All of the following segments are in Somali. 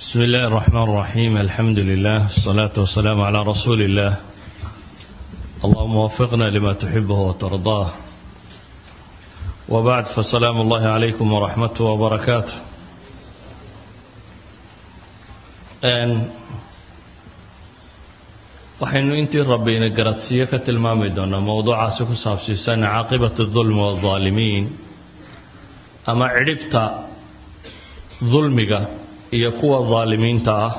بسم الله الرحمن الرحيم الحمد لله والصلاة والسلام على رسول الله اللهم وفقنا لما تحبه وترضاه وبعد فسلام الله عليكم ورحمته وبركاته waxaynu intii rabbayna garadsiyo ka tilmaami doonaa mowduucaasi ku saabsiisan caaqibatu dulmi waaldaalimiin ama cidhibta dulmiga iyo kuwa daalimiinta ah.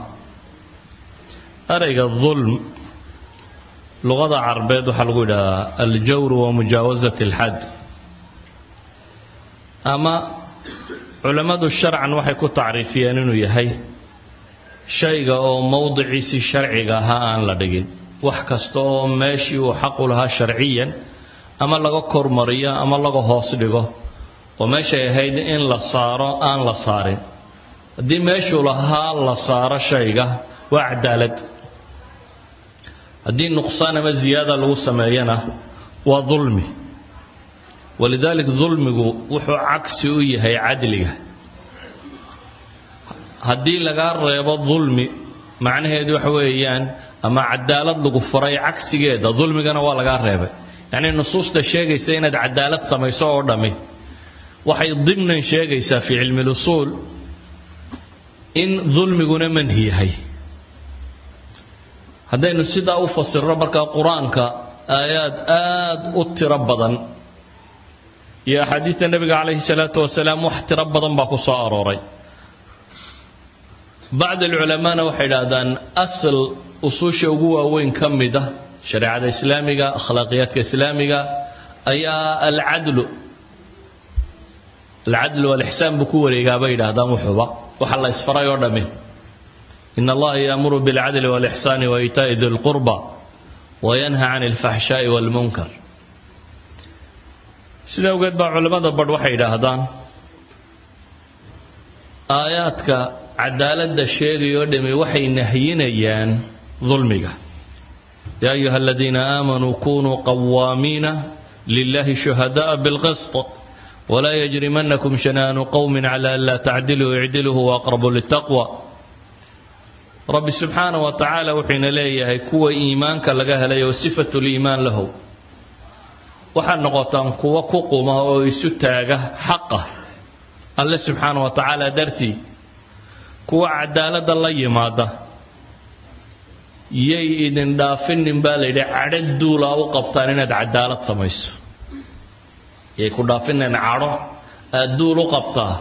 Ereyga dulm luqada carabeed waxaa lagu yidhahdaa aljawru wa mujaawasat alxad ama culammadu sharcan waxay ku tacriifiyeen inuu yahay shayga oo mowdiciisii sharciga ahaa aan la dhigin. Wax kasta oo meeshii uu xaqu lahaa sharciyan ama laga kormariyo ama laga hoos dhigo oo meeshay ahayd in la saaro aan la saarin haddii meeshuu lahaa la saaro shayga waa cadaalad haddii nuqsaan ama ziyaada lagu sameeyana waa dulmi. Walidalik dulmigu wuxuu cagsi u yahay cadliga. Haddii lagaa reebo dulmi macnaheedu waxa weeyaan ama cadaalad lagu furay cagsigeeda dulmigana waa lagaa reebay. Yacnii nusuusta sheegaysa inaad cadaalad samayso oo dhammi waxay dimnan sheegaysaa fii cilmi lusuul in dulmiguna manhi yahay. Haddaynu sidaa u fasirno markaa qur'aanka aayaad aad u tiro badan iyo axaadiista nebiga calayhi salaatu wasalaam wax tiro badan baa ku soo arooray. Bacd alculamaana waxay idhaahdaan asal usuusha ugu waaweyn ka mid ah shareecada islaamiga akhlaaqiyaadka islaamiga ayaa alcadlu. Alcadlu walixsaan buu ku wareegaa bay yidhaahdaan wuxuba waxa la isfaray oo dhammi in allaha yaamuru bilcadli walixsaani wa iitaa'i di lqurba wayanha can alfaxshaa'i walmunkar sida awgeed baa culimmada badh waxay yidhaahdaan aayaadka cadaaladda sheegay oo dhami waxay nahyinayaan dulmiga. Yaa ayuha aladiina aamanuu kunuu qawaamiina lilahi shuhada'a bilqist walaa yajrimanakum shanaanu qowmin cala an laa tacdiluu icdiluu huwa aqrabu litaqwa rabbi subxaana wa tacaala wuxuuna leeyahay kuwa iimaanka laga helay oo sifatu liimaan lahow waxaad noqotaan kuwa ku quma oo isu taaga xaqa alle subxaana wa tacaala dartii kuwa cadaaladda la yimaada yay idin dhaafinin baa la yidhi cadho duulaa u qabtaan inaad cadaalad samayso yay ku dhaafinen cadho aad duul u qabtaa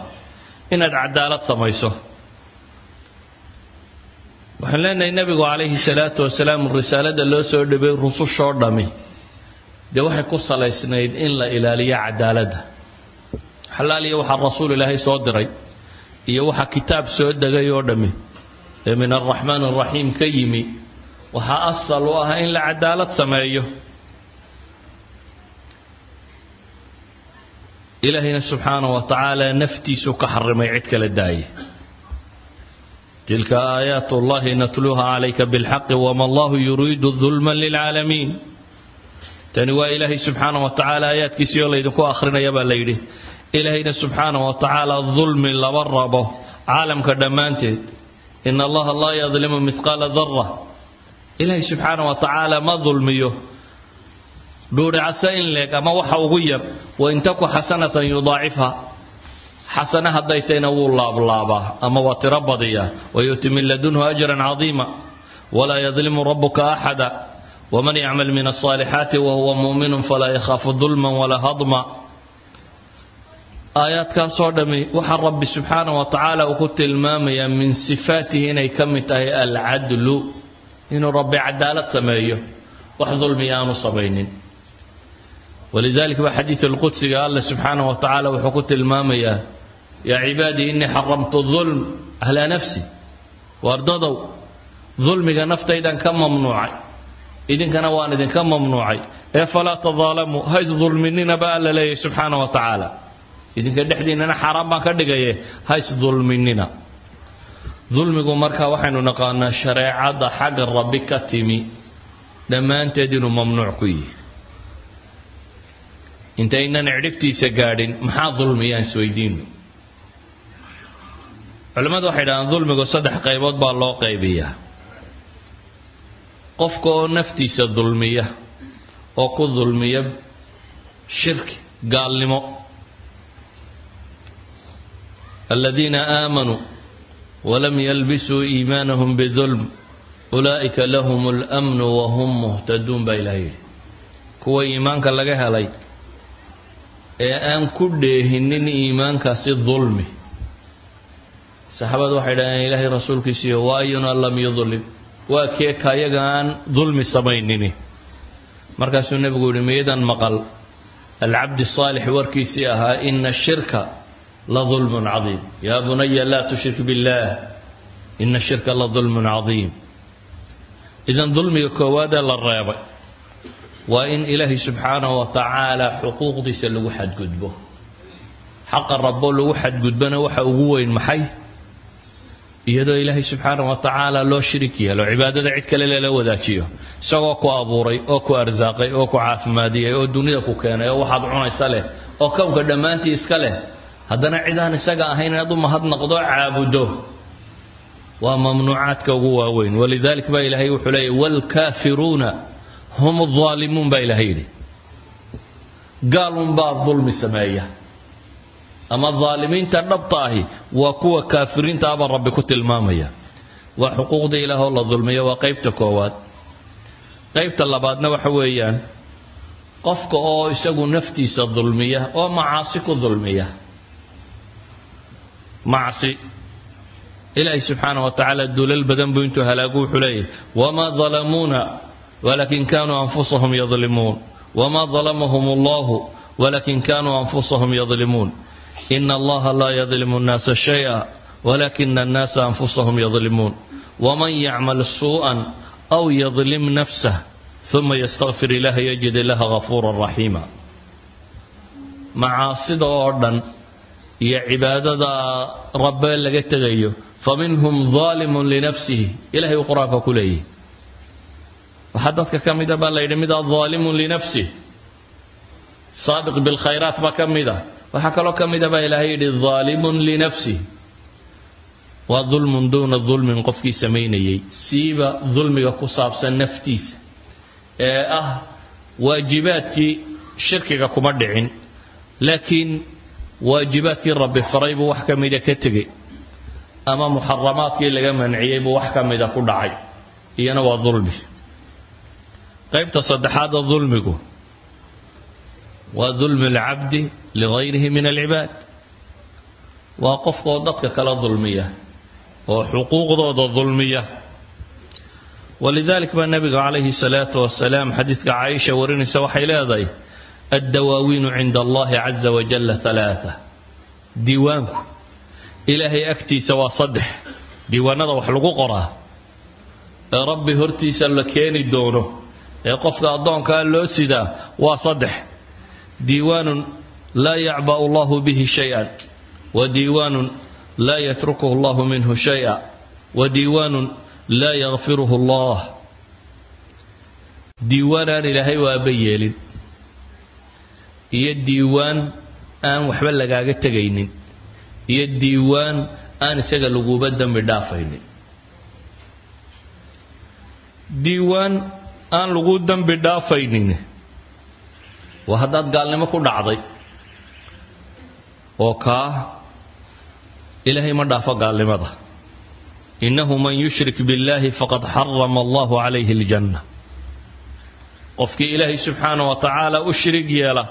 inaad cadaalad samayso. Waxaan leenahay nebigu calayhi salaatu wasalaam risaalada loo soo dhibay rusushoo dhammi dee waxay ku salaysnayd in la ilaaliyo cadaaladda xalaaliya waxaa rasuul ilaahay soo diray iyo waxa kitaab soo degay oo dhammi ee min alraxmaan araxiim ka yimi. Waxaa asal u ah in la cadaalad sameeyo ilaahayna subxaana wa tacaala naftiisu ka xarimay cid kala daaye. Tilka aayaat ullahi natluuha calayka bilxaqi wama allahu yuriidu dulman lilcaalamiin. Tani waa ilaahay subxaana wa tacaala aayaadkiisii oo laydinku akhrinaya baa la yidhi ilaahayna subxaana wa tacaala dulmi laba rabo caalamka dhammaanteed. In allaha laa yadlimu mihqaala dara ilaahay subxaana wa tacaala ma dulmiyo dhuuricasa in leeg ama waxa ugu yar wain taku xasanatan yudaacifha xasane hadday tayna wuu laablaabaa ama waa tiro badiyaa. Wayu'ti min ladunhu ajran cadiima. Walaa yadlimu rabuka axada. Waman yacmal min alصaalixaati wahuwa mu'minun falaa yakhaafu dulman walaa hadma. Aayaadkaasoo dhammi waxaa rabbi subxaana wa tacaala uu ku tilmaamayaa min sifaatihi inay ka mid tahay alcadlu inuu rabbi cadaalad sameeyo wax dulmiya aanu samaynin walidalika baa xadiid alqudsiga alle subxaana wa tacaala wuxuu ku tilmaamayaa yaa cibaadii innii xaramtu dulm calaa nafsi waardadow dulmiga naftaydan ka mamnuucay idinkana waan idinka mamnuucay ee falaa tadaalamuu hays dulminina baa alla leeyahy subxaana wa tacaala idinka dhexdiinnana xaaraan baan ka dhigaye hays dulminina dulmigu marka waxaynu naqaanaa shareecadda xagga rabbi ka timi dhammaanteed inuu mamnuuc ku yihi intaynan cidhibtiisa gaadhin maxaa dulmiyaan isweydiino culimmadu waxay dhahaan dulmigu saddex qaybood baa loo qaybiyaa. Qofka oo naftiisa dulmiya oo ku dulmiya shirki gaalnimo. Aladiina aamanuu walam yalbisuu iimaanahum bidulm ulaa'ika lahum اlmnu wahum muhtaduun baa ilaha yidhi. Kuwa iimaanka laga helay ee aan ku dheehinin iimaankaasi dulmi. Saxaabadu waxay dhaheen ilaahay rasuulkiisiiyo waayuna lam yudlim waa kee kayaga aan dulmi samaynini? Markaasuu nebigu yihi miyadan maqal. Alcabdi saalix warkiisii ahaa ina shirka la dulmun cadiim. Yaa bunaya laa tushrik biاllaah ina shirka la dulmun cadiim. Idan dulmiga koowaadee la reebay waa in ilaahay subxaanahu wa tacaala xuquuqdiisa lagu xadgudbo. Xaqa rabo lagu xadgudbana waxa ugu weyn maxay? Iyadoo ilaahay subxaanahu wa tacaala loo shirik yeelo cibaadada cid kale lala wadaajiyo. Isagoo ku abuuray oo ku arsaaqay oo ku caafimaadiyay oo dunida ku keenay oo waxaad cunaysa leh oo kownka dhammaantii iska leh. Haddana cidaan isaga ahayn inaad u mahadnaqdo caabuddo waa mamnuucaadka ugu waaweyn. Walidalik baa ilaahay wuxuu leeyay waalkaafiruuna hum aalimuun baa ilahay yidhi gaalunbaa dulmi sameeya ama daalimiinta dhabta ahi waa kuwa kaafiriinta abaa rabbi ku tilmaamaya waa xuquuqda ilaah oo la dulmiyo waa qaybta koowaad qaybta labaadna waxa weeyaan qofka oo isagu naftiisa dulmiya oo macaasi ku dulmiya macsi ilaahay subxaanah wa tacaala dulal badan buu intuu halaagu wuxuu leeyahy wamaa dalamuuna walakin kanuu anfusahum yadlimuun wamaa dalamahum allahu walakin kanuu anfusahum yadlimuun ina allaha laa yadlimu nnaasa shaya walakina annaasa anfusahum yadlimuun waman yacmal suu'an aw yadlim nafsah uma ystakfir ilaha yajid ilaha gafuura raxiima macaasida oo dhan iyo cibaadada rabbe laga tegayo faminhum daalimun linafsihi ilahay uu qur'aanka ku leeyahy waxaa dadka ka mida baa la yidhi midaa daalimun linafsih saabiq bilkhayraat baa ka mida waxaa kaloo ka mida baa ilaahay yidhi daalimun linafsih waa dulmun duuna dulmin qofkii samaynayey. Siiba dulmiga ku saabsan naftiisa ee ah waajibaadkii shirkiga kuma dhicin. Laakiin waajibaadkii rabbi faray buu wax ka mida ka tegey. Ama muxaramaadkii laga manciyey buu wax ka mida ku dhacay. Iyana waa dulmi qaybta saddexaada dulmigu waa dulmi alcabdi ligayrihi min alcibaad. Waa qofkaoo dadka kala dulmiya oo xuquuqdooda dulmiya. Walidalik baa nabiga calayhi salaatu wasalaam xadiidka caaisha warinaysa waxay leedahay addawaawiinu cinda allahi caza wajalla alaaa diiwaanku ilaahay agtiisa waa saddex. Diiwaanada wax lagu qoraa ee rabbi hortiisa la keeni doono ee qofka addoonkaa loo sidaa waa saddex. Diiwaanun laa yacba'u allahu bihi shay-an. Wa diiwaanun laa yatrukuhu allahu minhu shay-a. Wa diiwaanun laa yakfiruhu allah. Diiwaan aan ilaahay waaba yeelin. Iyo diiwaan aan waxba lagaaga tegaynin. Iyo diiwaan aan isaga laguba dembi dhaafaynin. Diiwaan aan lagu dembi dhaafaynin. Waa haddaad gaalnimo ku dhacday oo kaa ilaahay ma dhaafo gaalnimada. Innahu man yushrik biاllahi faqad xarama allahu calayhi اljanna qofkii ilaahay subxaana wa tacaala u shirig yeela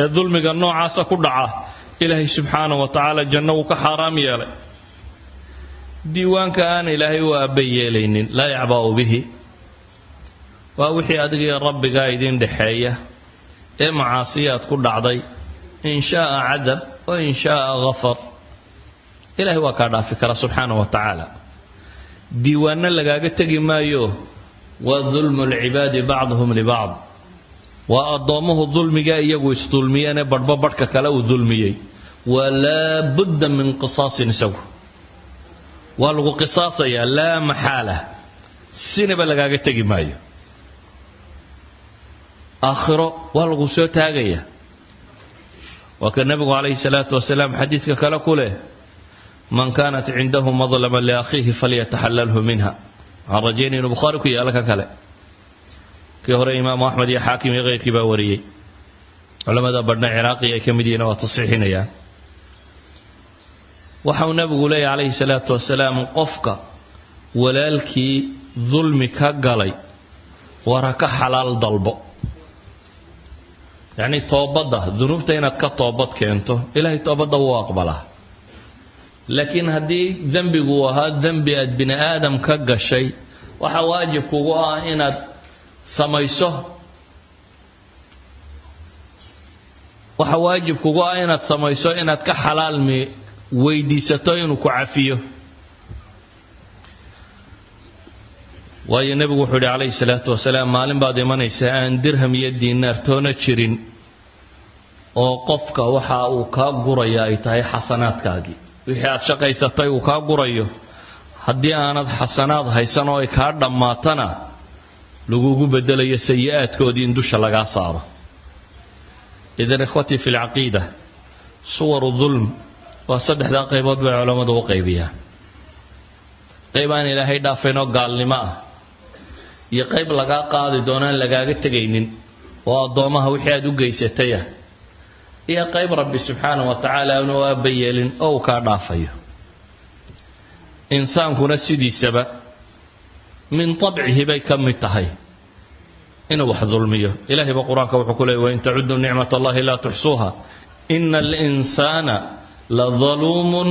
ee dulmiga noocaasa ku dhaca ilaahay subxaana wa tacaala janno wuu ka xaaraam yeelay. Diiwaanka aan ilaahay u aabba yeelaynin laa yacba'u bihi waa wixii adigiyo rabbigaa idin dhexeeya ee macaasiyaad ku dhacday. In shaaa cadab wa in shaaa gafar ilahay waa kaa dhaafi kara subxaana wa tacaala. Diiwaanno lagaaga tegi maayo waa dulmu lcibaadi bacduhum libacd waa addoommuhu dulmiga iyagu isdulmiyeenee badhbo badhka kale uu dulmiyey. Waa laa budda min qisaasin isagu. Waa lagu qisaasayaa laa maxaala. Sinaba lagaaga tegi maayo aakhiro waa lagu soo taagayaa waa ka nebigu calayhi salaatu wasalaam xadiidka kale ku leh man kaanat cindahu madlama liakhiihi falyataxalalhu minha. Waxaan rajaynaya inuu bukhaari ku yaalo kan kale. Kii hore imaamu axmed iyo xaakim iyo keyrkii baa wariyey. Culamada badhna ciraaqi ay ka mid yihiin waa tasxiixinayaan waxau nabigu leeyahy calayhi salaatu wasalaam qofka walaalkii dulmi ka galay war ha ka xalaal dalbo yacnii toobadda dunuubta inaad ka toobad keento ilaahay toobadda wuu aqbalaa. Laakiin haddii dembigu ahaa dembi aad bini aadam ka gashay waxaa waajib kugu ah inaad samayso. Waxaa waajib kugu ah inaad samayso inaad ka xalaalmi weydiisato inuu ku cafiyo waayo nebigu wuxuu yidhi calayhi salaatu wasalaam maalin baad imanaysaa aan dirham iyo diinaar toona jirin oo qofka waxa uu kaa guraya ay tahay xasanaadkaagii. Wixii aad shaqaysatay uu kaa gurayo haddii aanad xasanaad haysan oo ay kaa dhammaatana lagugu bedelayo sayi-aadkoodii in dusha lagaa saaro. Idan ikhwatii fi lcaqiida suwaru dulm waa saddexdaa qaybood bay culammadu u qaybiyaan. Qayb aan ilaahay dhaafaynoo gaalnimo ah iyo qayb lagaa qaadi doonaan lagaaga tegaynin oo addoommaha wixii aad u geysatayah iyo qayb rabbi subxaanah wa tacaala aanu aaba yeelin oo uu kaa dhaafayo. Insaankuna sidiisaba min tabcihi bay ka mid tahay. Inuu wax dulmiyo. Ilahay ba qur'aanka wuxuu ku leeyay wain tacuduu nicmat allahi laa tuxsuuha. Ina alinsaana la daluumun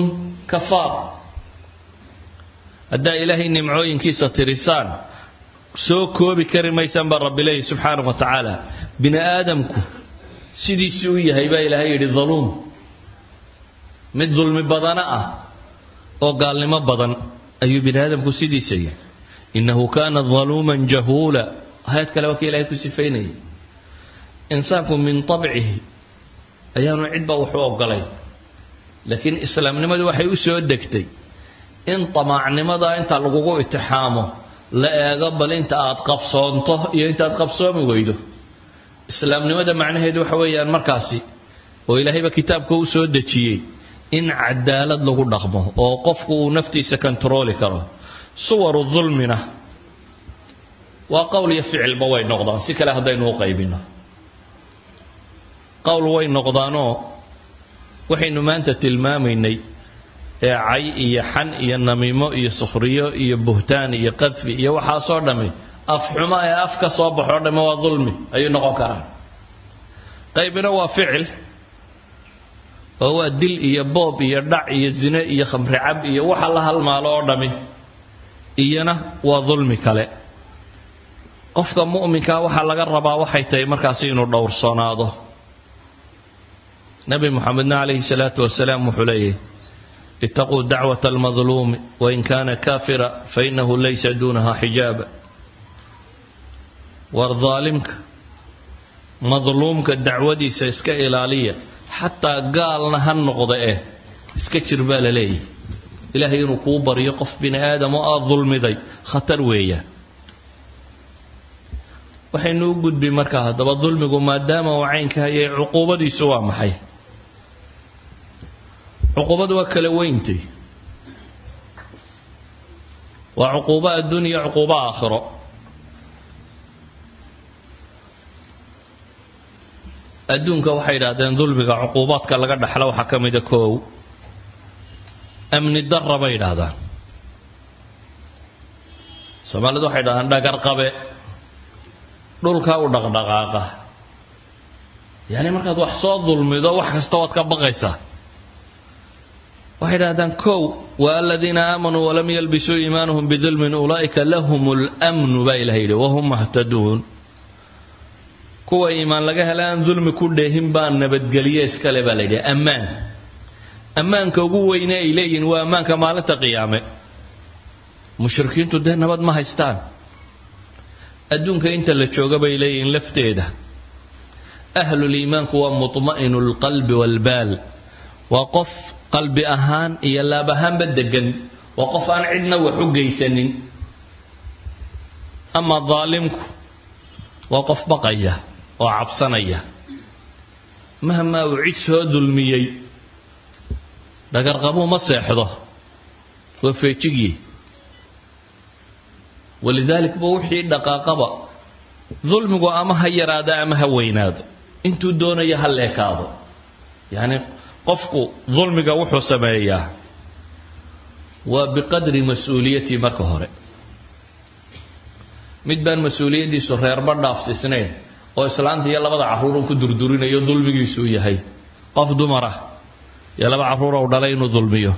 kafaar. Haddaa ilaahay nimcooyinkiisa tirisaan soo koobi kari maysaan baa rabbi leeyahy subxaanah wa tacaala. Bini aadamku sidiisii u yahay baa ilaahay yidhi daluum. Mid dulmi badana ah oo gaalnimo badan ayuu bini aadamku sidiisa yahay innahu kaana daluuman jahuula. Aayad kale waa ka ilahay ku sifaynayay. Insaanku min tabcihi. Ayaanu cidba waxu ogolayn laakiin islaamnimadu waxay u soo degtay. In tamaacnimada inta lagugu itixaamo la eego bal inta aad qabsoonto iyo intaad qabsoomi weydo. Islaamnimada macnaheedu waxa weeyaan markaasi oo ilaahayba kitaabka u soo dejiyey in cadaalad lagu dhaqmo oo qofku uu naftiisa kontarooli karo. Suwaru dulmina waa qowl iyo ficilba way noqdaan si kale haddaynu u qaybino qowl way noqdaanoo waxaynu maanta tilmaamaynay ee cay iyo xan iyo namiimo iyo sukhriyo iyo buhtaan iyo qadfi iyo waxaasoo dhammi afxumo ee af ka soo baxoo dhamme waa dulmi ayuu noqon karaan qaybina waa ficil oo waa dil iyo boob iyo dhac iyo zine iyo khamri cab iyo waxa la halmaalo oo dhammi iyana waa dulmi kale. Qofka mu'minkaa waxaa laga rabaa waxay tahay markaasi inuu dhowrsoonaado nabi muxamedna calayhi salaatu wasalaam wuxuu leeyahy itaquu dacwata almadluumi wain kaana kaafira fainahu laysa duunaha xijaaba war daalimka madluumka dacwadiisa iska ilaaliya xataa gaalna ha noqda eh iska jir baa la leeyahy ilaahay inuu kuu baryo qof bini aadam oo aada dulmiday khatar weeyaan waxaynu u gudbi markaa haddaba dulmigu maadaama uu caynka hayay cuquubadiisu waa maxay cuquubadu waa kala weyntay waa cuquubo adduuniya cuquubo aakhiro. Adduunka waxay idhahdeen dulmiga cuquubaadka laga dhaxlo waxaa ka mida koow. Amni darra bay idhaahdaan soomaalidu waxay idhahdaan dhagar qabe dhulkaa u dhaqdhaqaaqa. Yacni markaad wax soo dulmido wax kasta waad ka baqaysaa waxay idhahdaan kow wa aladiina aamanuu walam yalbisuu iimaanuhum bidulmin ulaa'ika lahum lmnu baa ilaha yidhi wahum mahtaduun kuwa iimaan laga hela aan dulmi ku dheehin baa nabadgelye iskale baa la yidhi ammaan. Ammaanka ugu weyne ay leeyihiin waa ammaanka maalinta qiyaame. Mushrikiintu dee nabad ma haystaan. Adduunka inta la jooga bay leeyihiin lafteeda. Ahluliimaanku waa mutma'inu lqalbi waalbaal waa qof qalbi ahaan iyo laab ahaanba degan waa qof aan cidna wax u geysanin. Ama daalimku waa qof baqaya oo cabsanaya. Mahmaa uu cid soo dulmiyey dhagarqabuu ma seexdo waa feejigyi walidaalik ba wixii dhaqaaqaba dulmigu ama ha yaraado ama ha weynaado. Intuu doonayo ha leekaado. Yacni qofku dulmiga wuxuu sameeyaa. Waa biqadri mas'uuliyatii marka hore. Mid baan mas'uuliyaddiisu reerba dhaafsiisnayn oo islaanta iyo labada carruuruu ku durdurinayo dulmigiisuu yahay. Qof dumar ah iyo laba carruur ou dhalay inuu dulmiyo.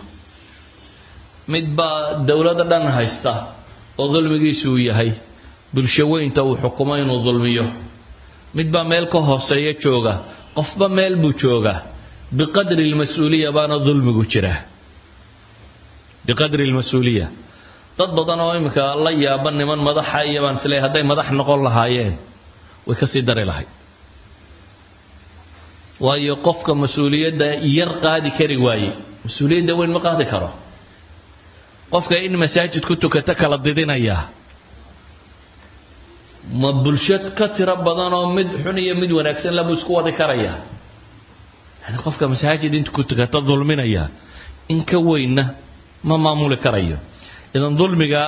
Mid baa dowladda dhan haysta oo dulmigiisuu yahay bulsho weynta uu xukumo inuu dulmiyo. Mid baa meel ka hooseeya jooga qofba meel buu joogaa biqadri lmas-uuliya baana dulmigu jira biqadri lmas-uuliya dad badan oo iminka la yaaba niman madaxa iyo baan isleeyahy hadday madax noqon lahaayeen way ka sii dari lahayd waayo qofka mas'uuliyadda yar qaadi kari waaye mas'uuliyadda weyn ma qaadi karo qofka in masaajid ku tukata kala didinaya ma bulsho ka tiro badan oo mid xun iyo mid wanaagsan labuu isku wadi karaya yani qofka masaajid inta ku tukata dulminaya in ka weynna ma maamuli karayo. Idan dulmiga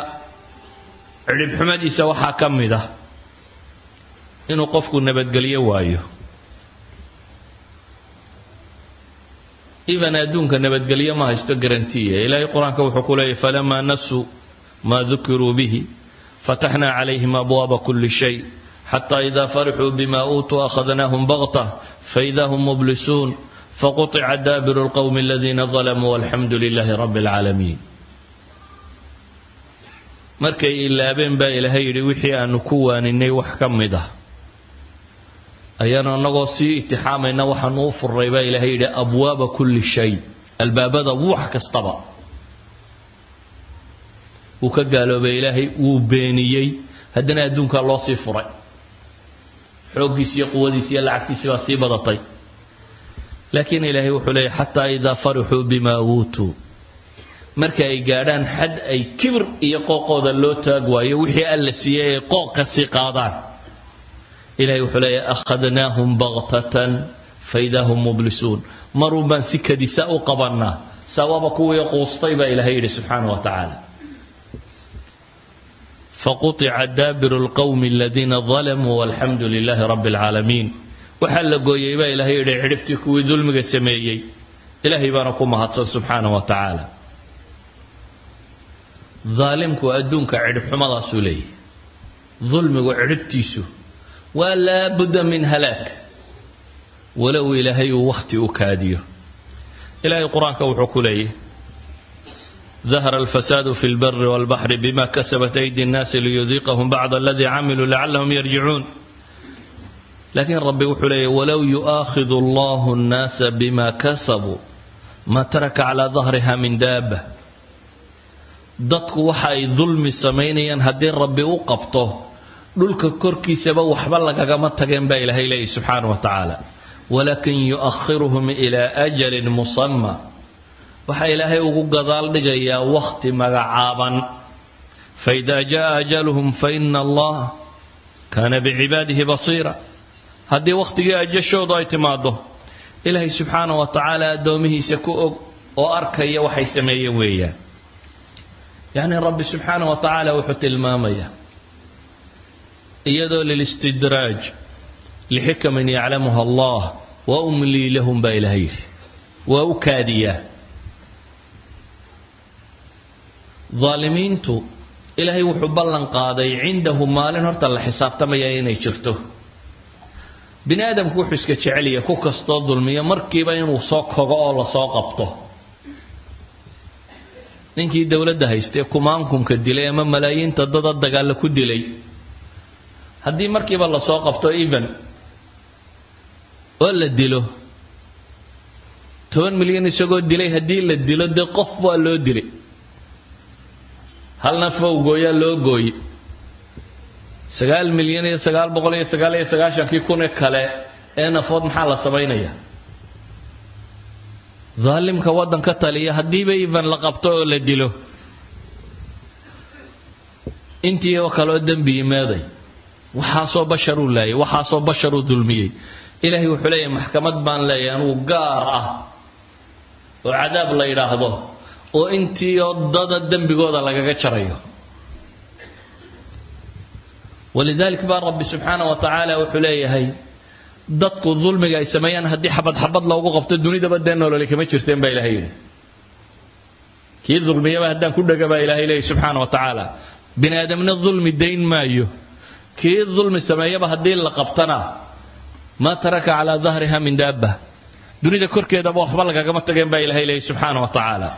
cidhibxumadiisa waxaa ka mid ah inuu qofku nabadgelyo waayo. Even adduunka nabadgelyo ma haysto garantiya ilaahay qur'aanka wuxuu ku leeyahy falamaa nasuu maa dukiruu bihi fataxnaa calayhim abwaaba kuli shay xataa idaa farixuu bima uutuu akhadnaahum bakta faida hum mublisuun faquطica daabiru lqowmi aladiina dalamuu walxamdu lilaahi rabi اlcaalamiin markay ilaabeen baa ilaahay yidhi wixii aanu ku waaninay wax ka mid ah ayaanu annagoo sii itixaamayna waxaanu u furray baa ilaahay yidhi abwaaba kulli shay albaabada wax kastaba wuu ka gaaloobay ilaahay wuu beeniyey haddana adduunkaa loo sii furay xooggiisi iyo quwadiisi iyo lacagtiisi baa sii badatay. Laakiin ilaahay wuxuu leeyahy xataa idaa farixuu bimaa uutuu marka ay gaadhaan xad ay kibir iyo qooqooda loo taag waayo wixii alla siiyey ay qooq ka sii qaadaan. Ilahay wuxuu leeyahy akhadnaahum baktatan faidaa hum mublisuun marun baan si kadisa u qabannaa sababa kuwii quustay baa ilaahay yidhi subxaana wa tacaala faquطica daabiru lqowmi aladiina dalamuu walxamdu lilaahi rabi اlcaalamiin waxaa la gooyey baa ilaahay yidhi cidhibtii kuwii dulmiga sameeyey ilaahay baana ku mahadsan subxaana wa tacaala daalimku adduunka cidhibxumadaasuu leeyahy dulmigu cidhibtiisu waa laabudda min halaag walow ilaahay uu wakhti u kaadiyo ilaahay qur'aanka wuxuu ku leeyahy dahara alfasaadu fi lbari walbaxri bima kasabat aydi nnaasi liyudiiqahum bacda aladii camiluu lacallahum yarjicuun laakiin rabbi wuxuu leeyahy walow yu'aakhidu allahu nnaasa bima kasabuu ma taraka calaa dahriha min daaba dadku waxa ay dulmi samaynayaan haddii rabbi u qabto dhulka korkiisaba waxba lagagama tageen baa ilaahay leeyahy subxaana wa tacaala walakin yu'akhiruhum ilaa ajalin musama waxaa ilaahay ugu gadaal dhigayaa wakhti magacaaban. Faidaa jaa ajaluhum faina allah kaana bicibaadihi basiira. Haddii wakhtigii ajashoodu ay timaado ilaahay subxaana wa tacaala addoomihiisa ku og oo arkaya waxay sameeyeen weeyaan. Yacni rabbi subxaana wa tacaala wuxuu tilmaamayaa iyadoo lilistidraaj lixikamin yaclamuha allah wa umlii lahum baa ilahay yidhi waa u kaadiyaa daalimiintu ilaahay wuxuu ballan qaaday cindahu maalin horta la xisaabtamaya inay jirto. Bini aadamku wuxuu iska jecelya ku kastoo dulmiyo markiiba inuu soo kogo oo la soo qabto. Ninkii dowladda haystee kumaankumka dilay ama malaayiinta dada dagaalla ku dilay. Haddii markiiba la soo qabto even oo la dilo toban milyan isagoo dilay haddii la dilo dee qof waa loo dilay hal nafoo gooyaa loo gooye sagaal milyan iyo sagaal boqol iyo sagaal iyo sagaashankii kune kale ee nafood maxaa la samaynayaa daalimka waddanka taliya haddiiba even la qabto oo la dilo intii oo kaleoo dembi yimeeday waxaasoo basharuu laayay waxaasoo basharuu dulmiyey. Ilaahay wuxuu leeyahay maxkamad baan leeyahay anugu gaar ah oo cadaab la yidhaahdo oo intii odada dembigooda lagaga jarayo. Walidalik baa rabbi subxaana wa tacaala wuxuu leeyahay dadku dulmiga ay sameeyaan haddii xabad xabad loogu qabto dunidaba dee nololi kama jirteen baa ilahay yidhi. Kii dulmiyaba haddaan ku dhega baa ilahay leeyahy subxaana wa tacaala bini aadamna dulmi dayn maayo. Kii dulmi sameeyaba haddii la qabtana maa taraka calaa dahriha min daabba. Dunida korkeedaba waxba lagagama tageen baa ilahay leeyahy subxaana wa tacaala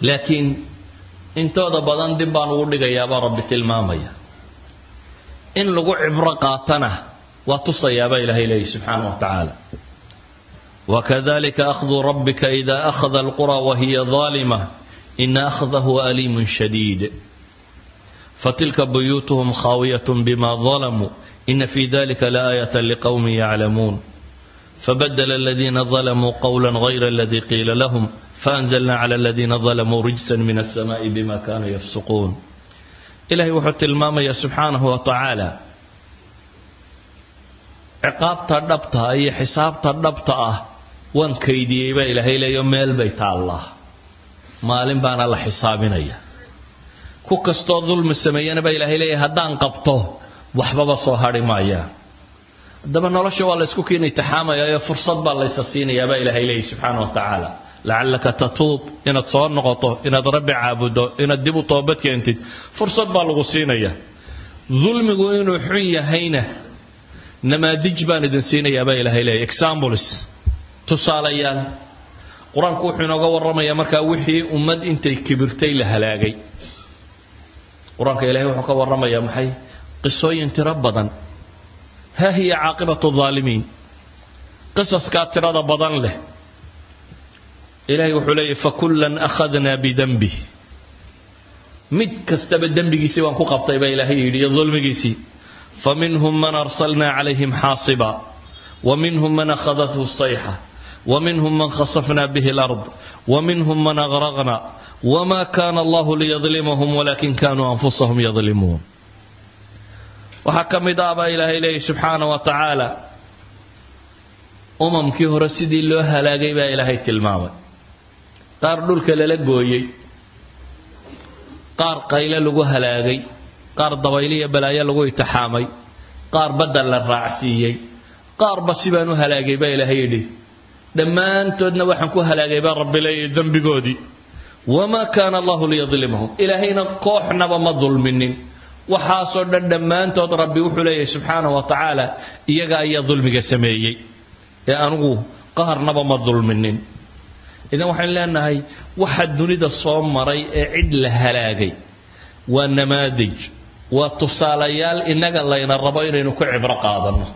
laakiin intooda badan dib baan ugu dhigayaabaa rabbi tilmaamaya. In lagu cibro qaatana waa tusayaabaa ilahay leeyahy subxaana wa tacaala. Wakadalika akhdu rabbika ida akhada alqura wahiya daalima ina akhdahu aliimun shadiid. Fatilka buyuutuhum khaawiyat bima dalamuu ina fi dalika laaayata liqowmi yaclamuun fabadla aladiina dalamuu qowla gayra aladi qiila lahum faanzalna cala aladiina dalamuu rijsan min alsamaai bima kanuu yafsuquun ilahay wuxuu tilmaamayaa subxaanahu wa tacaala ciqaabta dhabta iyo xisaabta dhabta ah waan kaydiyey baa ilaahay leeyo meel bay taallaa maalin baana la xisaabinaya ku kastoo dulmi sameeyana baa ilaahay leeyahy haddaan qabto waxbaba soo hadhi maayaan haddaba nolosha waa la ysku kiin itixaamayayo fursad baa laysa siinayaa baa ilaahay leeyahy subxaana wa lacallaka tatuub inaad soo noqoto inaad rabbi caabuddo inaad dib u toobad keentid fursad baa lagu siinaya dulmigu inuu xun yahayna namaadij baan idin siinayaa baa ilaahay leeyahy examples. tusaalayaal qur'aanku wuxuu inooga warramayaa markaa wixii ummad intay kibirtay la halaagay qur'aanka ilahay wuxuu ka warramayaa maxay qisooyin tiro badan haa hiya caaqibatu aalimiin qisaskaa tirada badan leh ilaahay wuxuu leeyay fakullan akhadnaa bidambih mid kastaba dembigiisii waan ku qabtay baa ilaahay yidhi iyo dulmigiisii. Fa minhum man arsalnaa calayhim xaasiba wa minhum man akhadathu sayxa wa minhum man khasafnaa bihi alard wa minhum man agraqna wma kaana allahu liyadlimahum walakin kanuu anfusahum yadlimuun waxaa ka mid ah baa ilaahay leeyay subxaana wa tacaala umamkii hore sidii loo halaagay baa ilaahay tilmaamay qaar dhulka lala gooyey. Qaar qayle lagu halaagay. Qaar dabayle iyo balaayo lagu itixaamay. Qaar badda la raacsiiyey. Qaarba sibaan u halaagay baa ilaahay yidhi dhammaantoodna waxaan ku halaagay baa rabbi leeyahy dembigoodii. Wamaa kaana allahu liyadlimahum ilaahayna kooxnaba ma dulminin. Waxaasoo dhan dhammaantood rabbi wuxuu leeyahay subxaana wa tacaala iyaga ayaa dulmiga sameeyey. Ee anugu qaharnaba ma dulminin idan waxaan leenahay waxa dunida soo maray ee cid la halaagay waa namaadij waa tusaalayaal innaga layna rabo inaynu ku cibro qaadanno.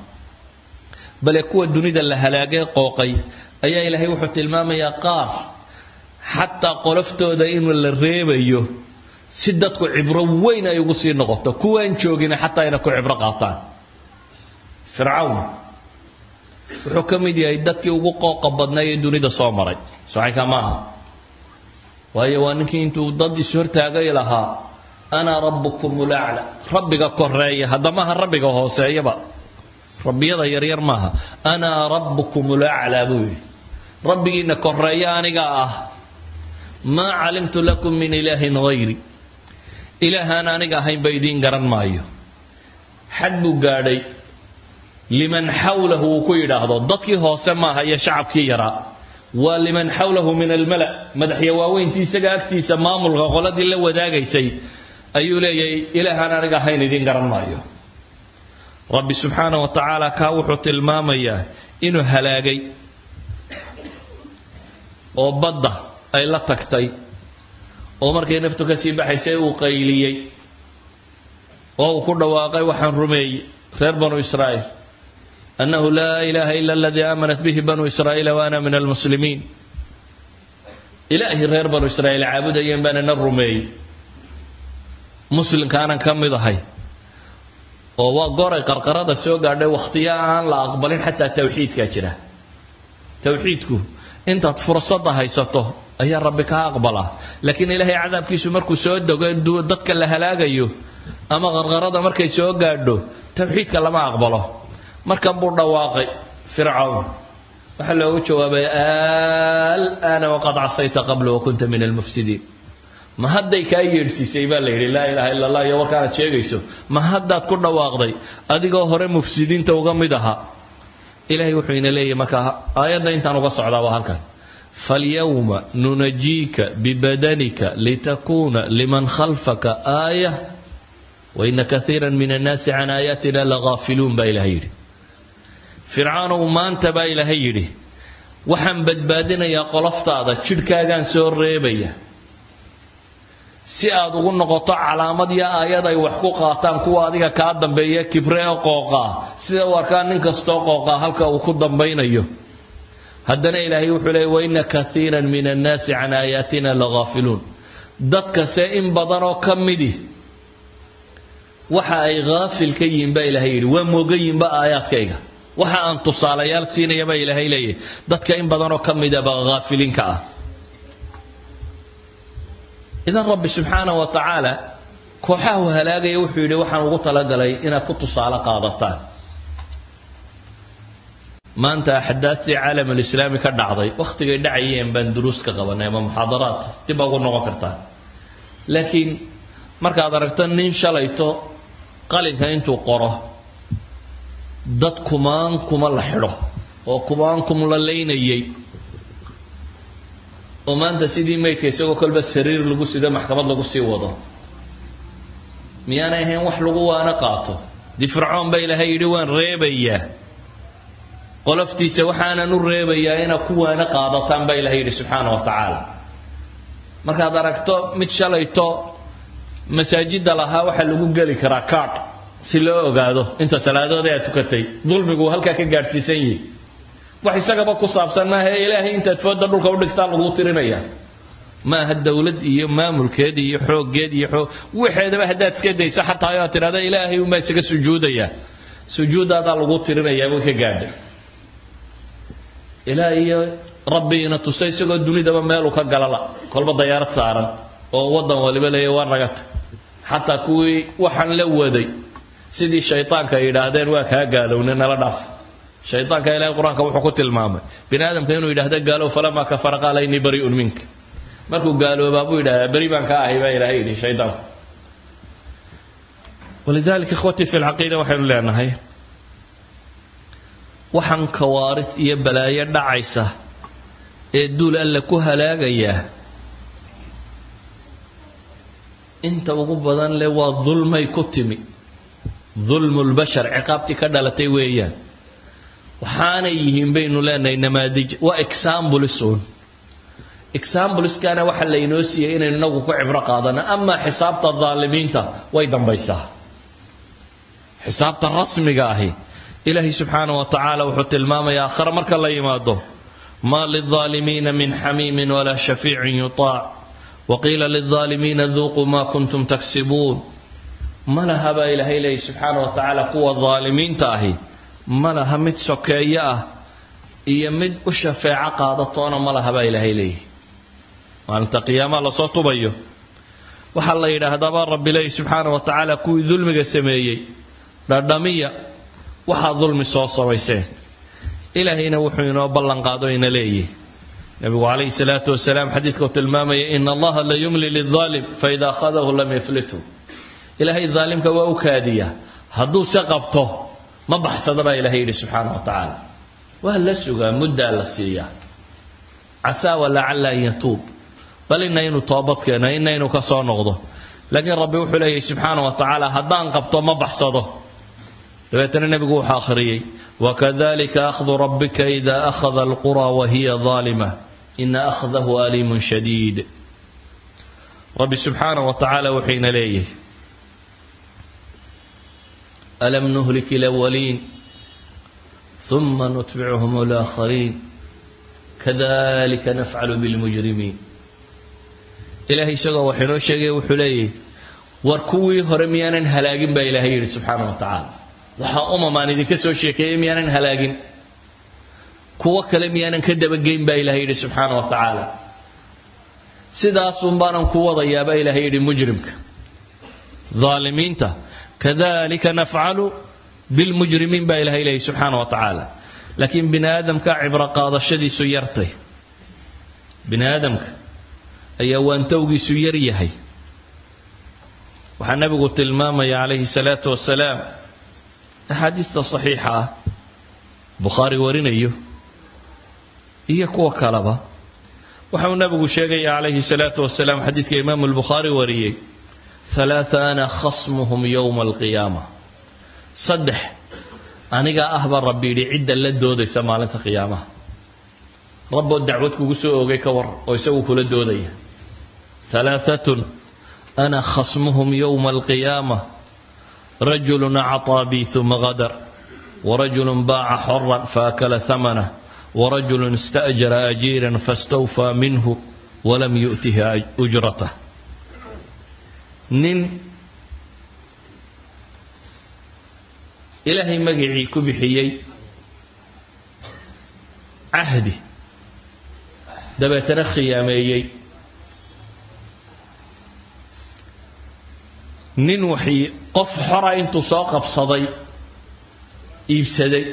Bale kuwa dunida la halaagay qooqay ayaa ilaahay wuxuu tilmaamayaa qaar xataa qoloftooda inuu la reebayo si dadku cibro weyn ay ugu sii noqoto. Kuwaan joogina xataa inay ku cibro qaataan. Fircawn wuxuu ka mid yahay dadkii ugu qooqa badnaa ee dunida soo maray socanka maaha waayo waa ninkii intuu dad ishortaagay lahaa ana rabbukum ulacla rabbiga koreeya haddamaha rabbiga hooseeyaba. Rabbiyada yaryar maaha ana rabbukum ulaclaa buu yidhi. Rabbigiina koreeya aniga ah. Maa calimtu lakum min ilaahin hayri ilaahaan aniga ahayn ba idiin garan maayo. Xad buu gaadhay. Liman xawlahu uu ku yidhaahdo dadkii hoose maaha iyo shacabkii yaraa waa liman xawlahu min almala madaxya waaweyntii isaga agtiisa maamulka qoladii la wadaagaysay ayuu leeyahay ilaahaan aniga ahayn idiin garan maayo. Rabbi subxaana wa tacaala kaa wuxuu tilmaamayaa inuu halaagay oo badda ay la tagtay oo markay naftu ka sii baxaysay uu qayliyey oo uu ku dhawaaqay waxaan rumeeyey reer banu israa'iil laa ilaaha ila aladii aamanat bihi banu israa'iila wa ana min almuslimiin ilaahii reer banu israa'iil caabudayeen baan ina rumeeyey muslimkaanan ka mid ahay oo waa gooray qarqarada soo gaadhay wakhtiya aan la aqbalin xataa tawxiidkaa jira tawxiidku intaad fursadda haysato ayaa rabbi kaa aqbalaa laakiin ilaahay cadaabkiisu markuu soo dego dadka la halaagayo ama qarqarada markay soo gaadho tawxiidka lama aqbalo markan buu dhawaaqay fircawn. Waxaa loogu jawaabay alana waqad casayta qabla wakunta min almufsidiin. Ma hadday kaa yeedhsiisay baa la yidhi laa ilaha illa allah iyo warkaanad sheegayso. Ma haddaad ku dhawaaqday adigoo hore mufsidiinta uga mid ahaa. Ilahay wuxuu ina leeyahy markaa aayadda intaan uga socdaa waa halkan falyawma nunajiika bibadanika litakuuna liman khalfaka aaya waina kaiira min annaasi can aayaatina lagaafiluun baa ilahay yidhi fircaanow maanta baa ilaahay yidhi waxaan badbaadinayaa qoloftaada jidhkaagaan soo reebaya. Si aad ugu noqoto calaamad iyo aayad ay wax ku qaataan kuwa adiga kaa dambeeya kibre ee qooqaa. Sida u arkaa nin kastoo qooqaa halka uu ku dambaynayo. Haddana ilaahay wuxuu leeyay waina kaiiran min annaasi can aayaatina lagaafiluun. Dadkase in badanoo ka midi waxa ay haafil ka yihiin baa ilaahay yidhi waa moogayiinba aayaadkayga waxa aan tusaalayaal siinaya baa ilaahay leeyahy dadka in badanoo ka midaba haafiliinka ah. Idan rabbi subxaana wa tacaala kooxahu halaagaya wuxuu yidhi waxaan ugu talagalay inaad ku tusaale qaadataan. Maanta axdaastii caalamulislaami ka dhacday wakhtigay dhacayeen baan duruus ka qabanay ama muxaadaraad dib ugu noqon kartaa. Laakiin markaad aragto nin shalayto qalinka intuu qoro dad kumaan kuma la xidho oo kumaan kum la laynayay. Oo maanta sidii maydka isagoo kolba sariir lagu sido maxkamad lagu sii wado. Miyaanay ahayn wax lagu waana qaato? Dii fircoon baa ilaahay yidhi waan reebayaa. Qoloftiisa waxaanan u reebayaa inaad ku waana qaadataan baa ilahay yidhi subxaana wa tacaala. Markaad aragto mid shalayto masaajidda lahaa waxaa lagu geli karaa kaadh si loo ogaado inta salaadood aad tukatay dulmigu halkaa ka gaadhsiisan yihi wax isagaba ku saabsan maaha ilaahay intaad fooda dhulka udhigtaa lagu tirinaya. Maaha dowlad iyo maamulkeed iyo xooggeed iyo xoog waxeedaba haddaad iska dayso xataa aad tidhahda ilaahay unbaa isaga sujuudaya. Sujuuddaadaa lagu tirinayaa way ka gaadhay. Ilaa iyo rabbiina tusa isagoo dunidaba meelu ka galala kolba dayaarad saaran oo waddan waliba leeya waa nagata xataa kuwii waxaan la waday sidii shaydaanka ay yidhaahdeen waa kaa gaalowne nala dhaaf. Shaydaanka ilahay qur'aanka wuxuu ku tilmaamay bini aadamka inuu yidhahda gaalow falamaa kafara qaala innii bari'un minka. Markuu gaaloobaa buu yidhahdaa beri baan ka ahay baa ilaahay yidhi shaydaanku walidalika ikhwatii fi lcaqiida waxaynu leenahay waxaan kawaarid iyo balaayo dhacaysa ee duul alle ku halaagayaa inta ugu badan le waa dulmay ku timi dulmu lbashar ciqaabtii ka dhalatay weeyaan. Waxaanay yihiin baynu leenahay namaadij. Waa exambulis uun exambuliskana waxa laynoo siiyey inaynu inagu ku cibro qaadano amaa xisaabta daalimiinta way dambaysaa. Xisaabta rasmiga ahi. Ilaahay subxaana wa tacaala wuxuu tilmaamaya aakhare marka la yimaado maa lilظaalimiina min xamiimin walaa shafiicin yutaac waqiila lilظaalimiina duuquu ma kuntum taksibuun ma laha ilaahay leeyay subxaana wa tacaala kuwa daalimiinta ahi. Ma laha mid sokeeyo ah iyo mid u shafeeco qaadatoona ma laha ilaahay leeyahy maalinta qiyaamaha la soo tubayo. Waxaa la yidhaahdaabaa rabbi leeyay subxaana wa tacaala kuwii dulmiga sameeyey. Dhadhamiya waxaa dulmi soo samayseen ilaahayna wuxuu inoo ballan qaado ina leeyihi nabigu calayhi salaatu wasalaam xadiidka uu tilmaamaya ina allaha la yumli lidaalim faida akhadahu lam yaflithu ilaahay daalimka waa u kaadiya. Hadduu se qabto ma baxsada baa ilahay yidhi subxaana wa tacaala. Waa la sugaa muddaa la siiyaa. Casaa walacalla an yatuub. Bal ina inuu toobad keeno ina inuu ka soo noqdo. Laakiin rabbi wuxuu leeyahy subxaana wa tacaala haddaan qabto ma baxsado. Dabeetana nebigu wuxuu akhriyey wakadalika akhdu rabbika ida akhada alqura wahiya daalima ina akhdahu aliimun shadiid. Rabbi subxaana wa tacaala wuxuyna leeyahy alam nuhlik alawaliin ثuma nutbicuhum alaakhariin kadalika nafcalu bilmujrimiin ilahay isagoo wax inoo sheegaya wuxuu leeyahy war kuwii hore miyaanan halaagin baa ilaahay yidhi subxaana wa tacaala waxaa umamaan idinka soo sheekeeyey miyaanan halaagin kuwo kale miyaanan ka dabageyn baa ilahay yidhi subxaana wa tacaala sidaasun baanan ku wadayaa baa ilahay yidhi mujrimka daalimiinta kadalika nafcalu bilmujrimiin baa ilahay leeyahy subxaana wa tacaala laakiin bini aadamka cibro qaadashadiisu yartay bini aadamka ayaa waantowgiisu yar yahay waxaa nabigu tilmaamaya calayhi salaatu wasalaam axaadiista saxiixa ah bukhaari warinayo iyo kuwa kaleba waxauu nabigu sheegaya calayhi salaatu wasalaam xadiidka imaamu albukhaari wariyey halaata ana khasmuhum yowma alqiyaama saddex anigaa ah baa rabbi yidhi cidda la doodaysa maalinta qiyaamaha rabboo dacwad kugu soo oogay ka war oo isagu kula doodaya halaaatun ana khasmuhum yowma alqiyaama rajulun acطaa bi uma gadar warajulun baaca xoran faakala hamanah warajulun ista'jara ajiiran fastawfaa minhu walam yu'tihi ujratah nin ilaahay magacii ku bixiyey cahdi dabeetana khiyaameeyey. Nin waxii qof xora intuu soo qabsaday iibsaday.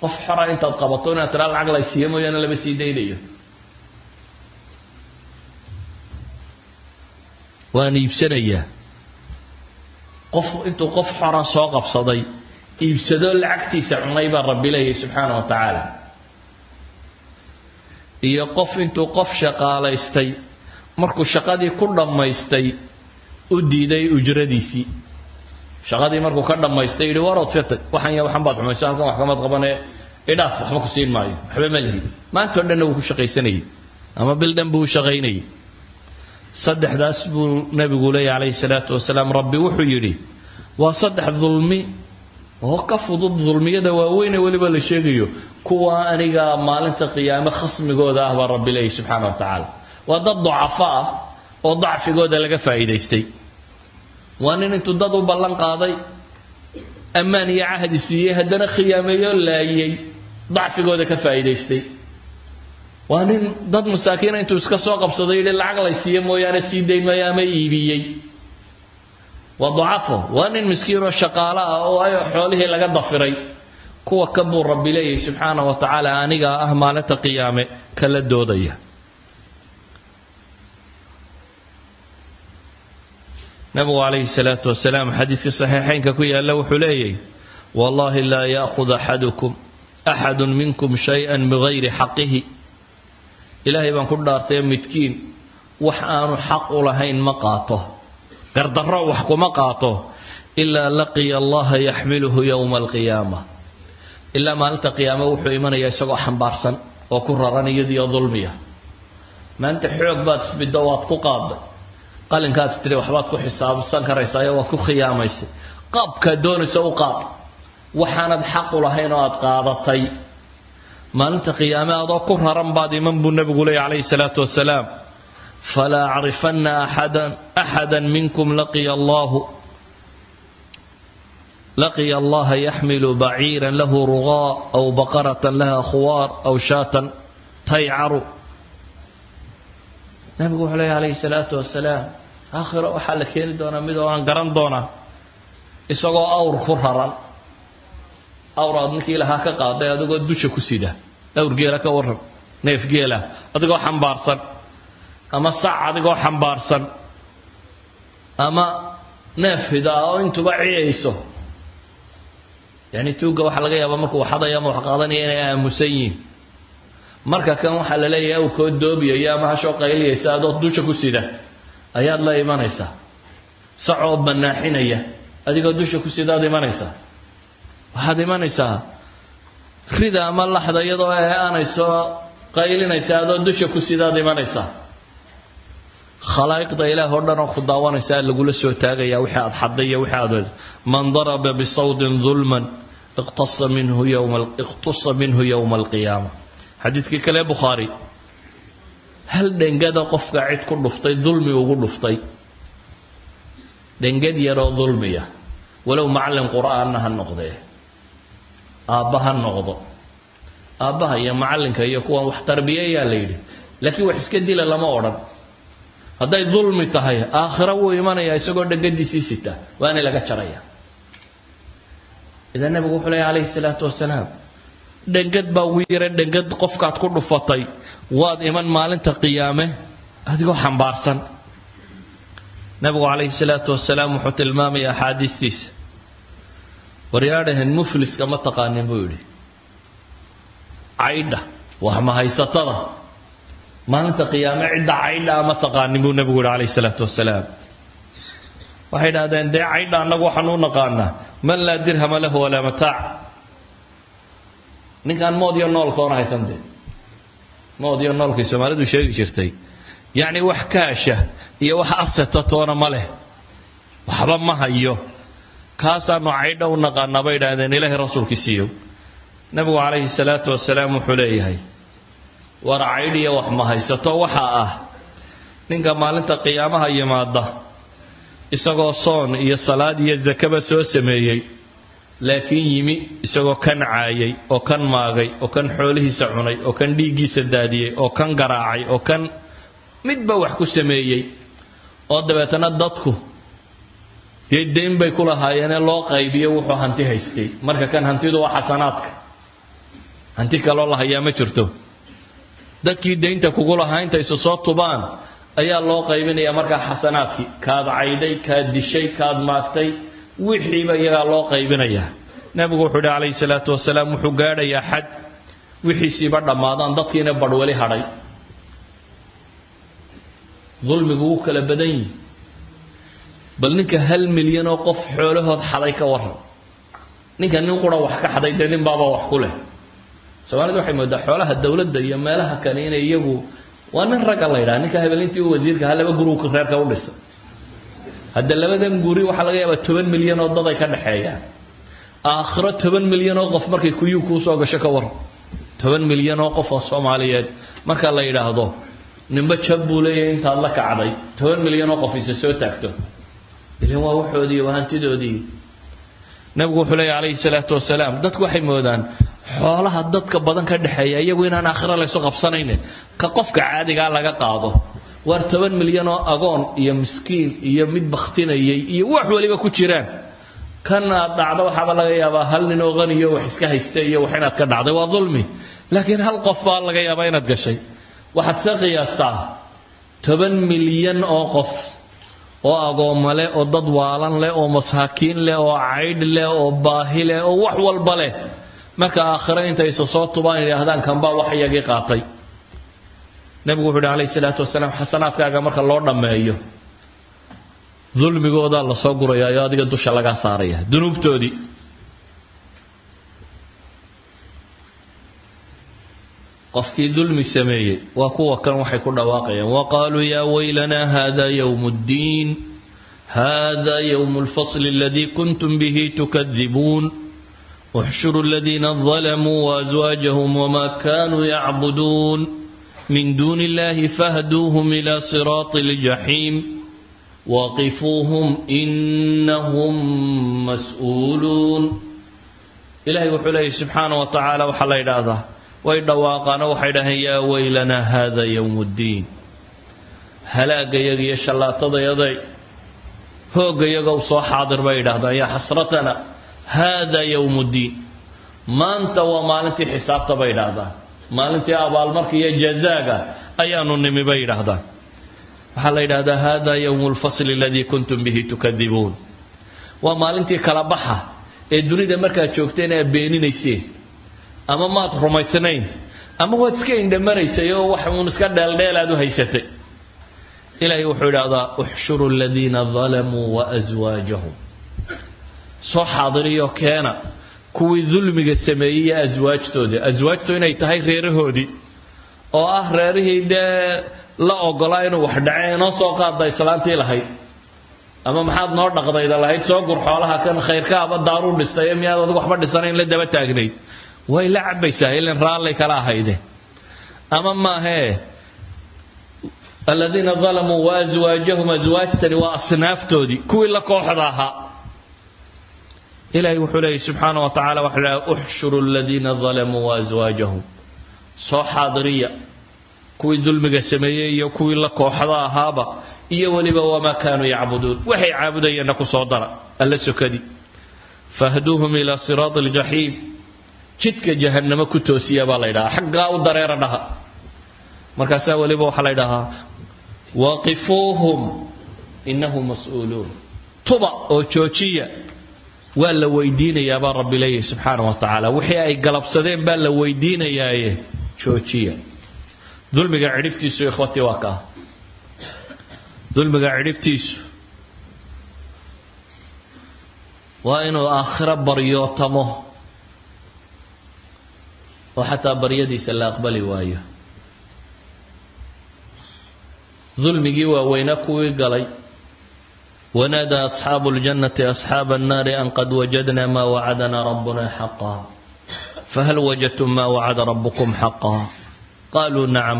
Qof xora intaad qabato inaad tiraa lacag laysiiya mooyaane lama sii daynayo waan iibsanayaa qof intuu qof xora soo qabsaday iibsado lacagtiisa cunay baa rabbi leeyahy subxaana wa tacaala. Iyo qof intuu qof shaqaalaystay markuu shaqadii ku dhammaystay u diiday ujradiisii. Shaqadii markuu ka dhammaystay yidhi warood iska tag waxan ya waxan baad xumayso halkan wax kamaad qabanee idhaaf waxba ku siin maayo waxba ma lihi maantao dhanna wuu ku shaqaysanayay ama bil dhan buu u shaqaynayay saddexdaas buu nabigu leeyahy calayhi salaatu wasalaam. Rabbi wuxuu yidhi waa saddex dulmi oo ka fudud dulmiyada waaweyne weliba la sheegayo kuwa aniga maalinta qiyaame khasmigooda ah baa rabbi leeyahy subxaana wa tacaala. Waa dad ducafo ah oo dacfigooda laga faa'iidaystay. Waa nin intuu dad u ballan qaaday ammaan iyo cahdi siiyey haddana khiyaameeyo laayay dacfigooda ka faa'iidaystay waa nin dad masaakiina intuu iska soo qabsaday yidhi lacag lay siiye mooyaane sii dayn maayo ama iibiyey. Waa ducafo waa nin miskiinoo shaqaalo ah oo ay xoolihii laga dafiray. Kuwa kan buu rabbi leeyahy subxaana wa tacaala anigaa ah maalinta qiyaame kala doodaya. Nabigu calayhi salaatu wasalaam xadiidka saxiixeynka ku yaalla wuxuu leeyahy wallahi laa yaakhud axadukum axadu minkum shay-an bigayri xaqihi ilaahay baan ku dhaartay midkiin wax aanu xaq u lahayn ma qaato. Gardarro wax kuma qaato. Ilaa laqiya allaha yaxmiluhu yowma alqiyaama ilaa maalinta qiyaame wuxuu imanayaa isagoo xambaarsan oo ku raran iyadiyo dulmiya. Maanta xoog baad isbiddo waad ku qaaday qalinkaad tiri waxbaad ku xisaabsan karaysaayo waad ku khiyaamaysay. Qaabkaad doonaysa u qaad waxaanad xaqu lahayn oo aad qaadatay maalinta qiyaame adoo ku raran baad iman buu nabigu leeyay calayhi salaatu wasalaam falaa acrifanna axadan axada minkum laqiya allahu laqiya allaha yaxmilu baciiran lahu rugaa aw baqaratan laha khuwaar aw shaatan taycaru. Nabigu wuxuu leeya calayhi salaatu wasalaam aakhiro waxaa la keeni doonaa mid oo aan garan doonaa isagoo awr ku raran awr aad ninkii lahaa ka qaaday adigoo dusha ku sida. Awr geela ka waran neef geela adigoo xambaarsan. Ama sac adigoo xambaarsan. Ama neef hidaa oo intuba ciyayso yacni tuugga waxaa laga yaabaa markuu waxadaya ama wax qaadanaya inay aamusan yihiin. Marka kan waxaa la leeyahay awrkoo doobiyaya ama hashoo qayliyaysa adoo dusha ku sida ayaad la imanaysaa. Sacoo banaaxinaya adigoo dusha ku sidaad imanaysaa waxaad imanaysaa? Rida ama laxda iyadoo eeanayso qaylinaysa adoo dusha ku sidaad imanaysaa. Khalaa'iqda ilaah oo dhan oo ku daawanaysaa lagula soo taagayaa wixii aad xadday iyo wixii aad man daraba bisawdin dulman iqtasa minhu yowma iqtusa minhu yowma alqiyaama xadiidkii kale bukhaari hal dhengada qofka cid ku dhuftay dulmi ugu dhuftay. Dhengad yaroo dulmiya walow macallin qur'aanna ha noqdee aabba ha noqdo. Aabbaha iyo macallinka iyo kuwan wax tarbiyeyaa la yidhi. Laakiin wax iska dila lama odhan. Hadday dulmi tahay aakhiro wuu imanayaa isagoo dhengadiisii sita. Waana laga jaraya. Idan nabigu wuxuu leeya calayhi salaatu wasalaam dhengad baa ugu yara dhengad qofkaad ku dhufatay. Waad iman maalinta qiyaame adigoo xambaarsan. Nabigu calayhi salaatu wasalaam wuxuu tilmaamaya axaadiistiisa waryaadhahan mufliska ma taqaanin buu yidhi. Caydha wahma haysatada maalinta qiyaame cidda caydha ma taqaanin buu nabigu yihi calayhi salaatu wasalaam waxay idhahdeen dee caydha annagu waxaan u naqaanaa? Man laa dirhama lahu walaa mataac ninkaan mood iyo nool toona haysante mood iyo noolkay soomaalidu sheegi jirtay. Yacni wax kaasha iyo wax aseta toona ma leh. Waxba ma hayo kaasaanu caydha u naqaanaa bay idhaahdeen ilaahay rasuulkiisiiyow nabigu calayhi salaatu wasalaam wuxuu leeyahay war caydh iyo wax ma haysato waxaa ah ninka maalinta qiyaamaha yimaada isagoo soon iyo salaad iyo zakaba soo sameeyey laakiin yimi isagoo kan caayay oo kan maagay oo kan xoolihiisa cunay oo kan dhiiggiisa daadiyey oo kan garaacay oo kan midba wax ku sameeyey oo dabeetana dadku dee deyn bay ku lahaayeenee loo qaybiyo wuxuu hanti haystay. Marka kan hantidu waa xasanaadka. Hanti kaloo la hayaa ma jirto. Dadkii deynta kugu lahaa inta isu soo tubaan ayaa loo qaybinayaa markaa xasanaadkii. Kaad cayday kaad dishay kaad maagtay wixiiba iyagaa loo qaybinayaa. Nabigu wuxuu yidhi calayhi salaatu wasalaam wuxuu gaadhayaa xad wixiisiiba dhammaadaan dadkiina badh weli hadhay. Dulmigu wuu kala badan yihi bal ninka hal milyan oo qof xoolahood xaday ka waran ninka nin qura wax ka xaday dee nin baaba wax ku leh. Soomaalida waxay moodaa xoolaha dowladda iyo meelaha kale inay iyagu waa nin ragga la ydhaha ninka habelintii u wasiirka ha laba guri reerka u dhisa hadda labadan guri waxaa laga yaabaa toban milyan oo dad ay ka dhexeeyaan aakhiro toban milyan oo qof markay kuyuu kuu soo gasho ka waran toban milyan oo qof oo soomaaliyeed marka la yidhaahdo ninba jab buu leeyahay intaad la kacday. Toban milyan oo qof isa soo taagto ilan waa waxoodii waa hantidoodii nabigu wuxuu leeya calayhi salaatu wasalaam dadku waxay moodaan xoolaha dadka badan ka dhexeeya iyagu inaan aakhiro laysu qabsanayne ka qofka caadigaa laga qaado. Waar toban milyan oo agoon iyo miskiin iyo mid bakhtinayay iyo wax waliba ku jiraan. Kan aad dhacdo waxaaba laga yaabaa hal nin oo qaniyo wax iska haysta iyo wax inaad ka dhacday waa dulmi. Laakiin hal qof baa laga yaabaa inaad gashay. Waxaad se qiyaastaa toban milyan oo qof oo agoomma leh oo dad waalan leh oo masaakiin leh oo caydh leh oo baahi leh oo wax walba leh. Marka aakhiro intaysa soo tubaan yidhaahdaan kanbaa wax iyagii qaatay. Nebigu wuxu uhi calayhi salaatu wasalaam xasanaadkaaga marka loo dhammeeyo dulmigoodaa la soo gurayaa oo adiga dusha lagaa saaraya dunuubtoodii qofkii dulmi sameeyey waa kuwa kan waxay ku dhawaaqayaan waqaaluu yaa waylanaa hada ywm اddiin hada ywm اlfasl اladii kuntum bihi tukadibuun اxshuruu اladiina ظalamuu وأزواajahum wma kanuu yacbuduun min duni اllahi fahduuhm ilى صiraaط الjaxiim waqifuuhum inahm mas'uuluun ilahay wuxuu leeyay subxaana wa tacaala waxaa la yidhaahdaa way dhawaaqaano waxay dhaheen yaa weylanaa hada yowm ddiin halaagayaga iyo shallaatadayaday hooggayagow soo xaadir bay yidhahdaan yaa xasratana hada yowm ddiin maanta waa maalintii xisaabta bay yidhaahdaan. Maalintii abaalmarka iyo jazaaga ayaanu nimi bay yidhaahdaan. Waxaa la yidhahdaa hada yowm lfasli aladii kuntum bihi tukadibuun waa maalintii kala baxa ee dunida markaad joogteen aad beeninayseen ama maad rumaysnayn. Ama waad iska indhamanaysay oo wax uun iska dheeldheel aad u haysatay. Ilaahay wuxuu idhahdaa uxshuru aladiina dalamuu waaswaajahum soo xaadiriyoo keena kuwii dulmiga sameeyey iyo aswaajtoodii aswaajtu inay tahay reerahoodii oo ah reerihii dee la ogolaa inuu wax dhace inoo soo qaadda islaantii lahayd. Ama maxaad noo dhaqdayda lahayd? Soo gur xoolaha kan khayrkaaba daaruu dhistay ee miyaad adig waxba dhisanayn la daba taagnayd way la cabaysaa ilan raallay kala ahayde. Ama maahee aladiina dalamuu waaswaajahum aswaajtani waa asnaaftoodii kuwii la kooxda ahaa ilaahay wuxuu leeyay subxaana wa tacala waxa dhaha uxshuru aladiina dalamuu waaswaajahum soo xaadiriya kuwii dulmiga sameeyey iyo kuwii la kooxda ahaaba iyo weliba wamaa kaanuu yacbuduun. Waxay caabudayeenna ku soo dara alla sokadii fahduuhum ilaa siraati aljaxiim jidka jahannamo ku toosiya baa la ydhahaa xaggaa u dareera dhaha. Markaasaa weliba waxaa la ydhahaa waqifuuhum innahum mas'uuluun. Tuba oo joojiya waa la weydiinayaa baa rabbi leeyahy subxaana wa tacaala. Wixii ay galabsadeen baa la weydiinayaaye joojiya. Dulmiga cidhibtiisu ikhwatii waa kaa dulmiga cidhibtiisu waa inuu aakhiro baryootamo oo xataa baryadiisa la aqbali waayo dulmigii waaweynaa kuwii galay wanaadaa asxaabu اljannati asxaaba الnaari an qad wajadna ma wacadana rabuna xaqa fahal wajadtum ma wacada rabukum xaqa qaluu nacam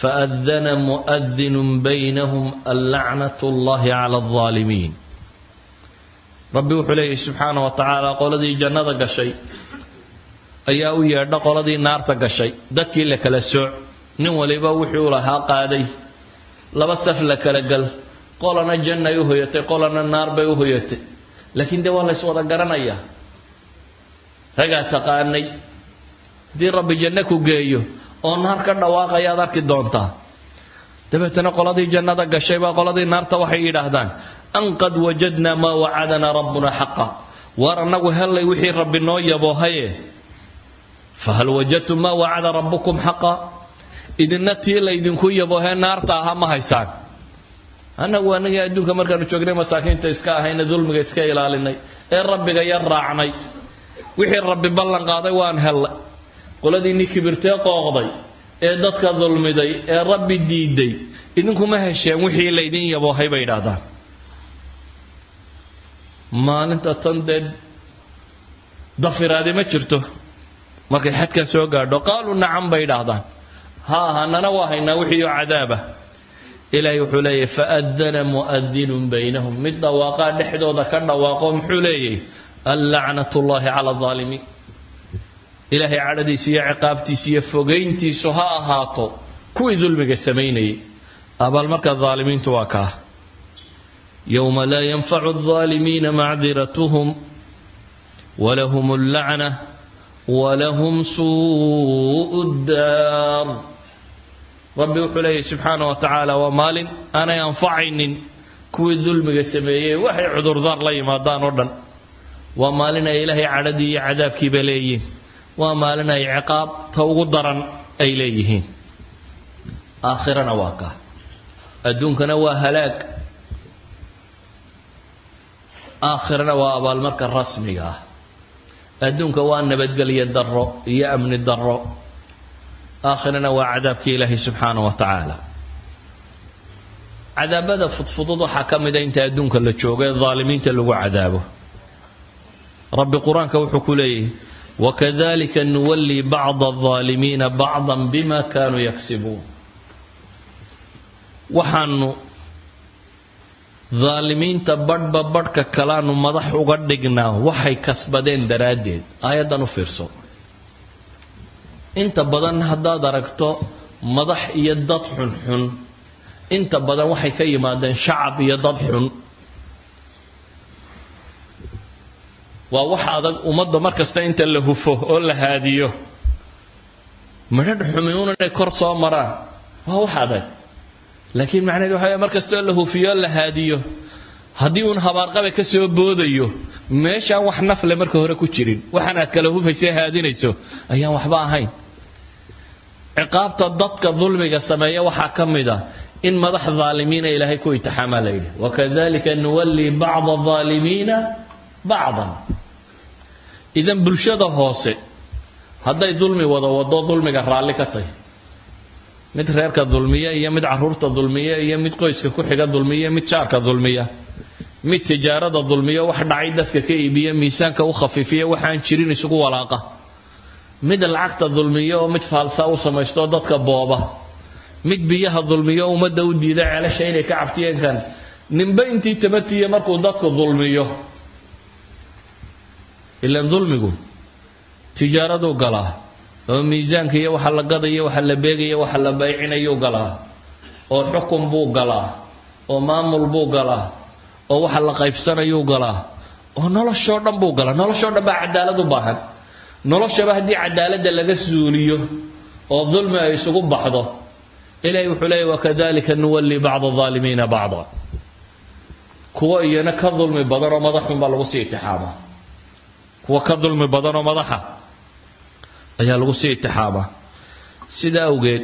faadana muadinu baynahum allacnaة اllahi clى الظaalimiin rabbi wuxuu leeyahy subxaana wa tacaala qoladii jannada gashay ayaa u yeedha qoladii naarta gashay dadkii la kala sooc. Nin waliba wuxuu lahaa qaaday. Laba saf la kala gal. Qolana jannay u hoyatay qolana naar bay u hoyatay. Laakiin dee waa lays wada garanayaa ragaa taqaanay. Haddii rabbi janno ku geeyo oo naar ka dhawaaqayaad arki doontaa. Dabeetana qoladii jannada gashay baa qoladii naarta waxay yidhaahdaan an qad wajadnaa maa wacadanaa rabbuna xaqa. Waar annagu hellay wixii rabbi noo yaboohaye fahal wajadtum maa wacada rabbukum xaqa idinna tii laydinku yaboohee naarta ahaa ma haysaan annagu anagii adduunka markaanu joognay masaakiinta iska ahayna dulmiga iska ilaalinay ee rabbiga yar raacnay wixii rabbi ballan qaaday waan hellay qoladiinni kibirtee qooqday ee dadka dulmiday ee rabbi diiday idinkuma hesheen wixii laydin yaboohay bay idhaahdaan maalinta tan dee dafiraadi ma jirto markay xadkan soo gaadho qaaluu nacam bay idhaahdaan. Ha ahaanana waa haynaa wixiioo cadaaba. Ilaahay wuxuu leeyahy faadana mu'adinun baynahum. Mid dhawaaqaa dhexdooda ka dhawaaqo muxuu leeyahy allacnat ullaahi cala alaalimiin ilaahay cadhadiisa iyo ciqaabtiisa iyo fogayntiisu ha ahaato kuwii dulmiga samaynayay. Abaal marka daalimiintu waa kaa. Yowma laa yanfacu aldaalimiina macdiratuhum walahum allacna walahum suu'u ddaar rabbi wuxuu leeyahy subxaana wa tacaala waa maalin aanay anfacaynin kuwii dulmiga sameeyey waxay cudurdaar la yimaadaan oo dhan waa maalin ay ilaahay cadhadii iyo cadaabkiiba leeyihiin waa maalin ay ciqaab ta ugu daran ay leeyihiin aakhirana waa kaa adduunkana waa halaag aakhirana waa abaalmarka rasmiga ah adduunka waa nabadgelyo darro iyo amni darro. Aakhirana waa cadaabkii ilaahay subxaana wa tacaala. Cadaabada fudfudud waxaa ka mida inta adduunka la joogo ee daalimiinta lagu cadaabo. Rabbi qur'aanka wuxuu ku leeyahy wakadalika nuwallii bacda aldaalimiina bacdan bima kaanuu yaksibuun. Waxaanu daalimiinta badhba badhka kalaanu madax uga dhignaa waxay kasbadeen daraaddeed. Aayaddan u fiirso. Inta badan haddaad aragto madax iyo dad xunxun inta badan waxay ka yimaadeen shacab iyo dad xun. Waa wax adag ummadda mar kasta inta la hufo oo la haadiyo. Midhadh xumiun inay kor soo maraan waa wax adag laakiin macnaheed waxa mar kastoo la hufiyo la haadiyo haddii uun habaarqabe ka soo boodayo meeshaan wax nafle marka hore ku jirin. Waxaan aad kala hufaysa haadinayso ayaan waxba ahayn. Ciqaabta dadka dulmiga sameeya waxaa ka mid a in madax daalimiina ilaahay ku itixaamaa la yidhi wakadalika nuwallii bacda aalimiina bacdan. Idan bulshada hoose hadday dulmi wada wado dulmiga raalli ka tahy mid reerka dulmiya iyo mid carruurta dulmiya iyo mid qoyska ku xiga dulmiya mid jaarka dulmiya mid tijaarada dulmiya wax dhacay dadka ka iibiya miisaanka u khafiifiya waxaan jirin isugu walaaqa. Mid lacagta dulmiya oo mid faalsa u samaysto dadka booba. Mid biyaha dulmiyo ummadda u diida ceelasha inay ka cabtiyeen kan ninba intii tamartiiya markuu dadku dulmiyo. Ilaan dulmigu tijaaraduu galaa oo miisaanka iyo waxa la gadaya waxa la beegaya waxa la baycinayuu galaa oo xukun buu galaa oo maamul buu galaa oo waxa la qaybsanayuu galaa oo noloshoo dhan buu galaa noloshoo dhan baa cadaalad u baahan. Noloshaba haddii cadaaladda laga suuliyo oo dulmi ay isugu baxdo ilahay wuxuu leeyay wakadalika nuwalli bacda aalimiina bacda. Kuwa iyana ka dulmi badanoo madaxun baa lagu sii itixaamaa kuwa ka dulmi badanoo madaxa ayaa lagu sii itixaabaa sida awgeed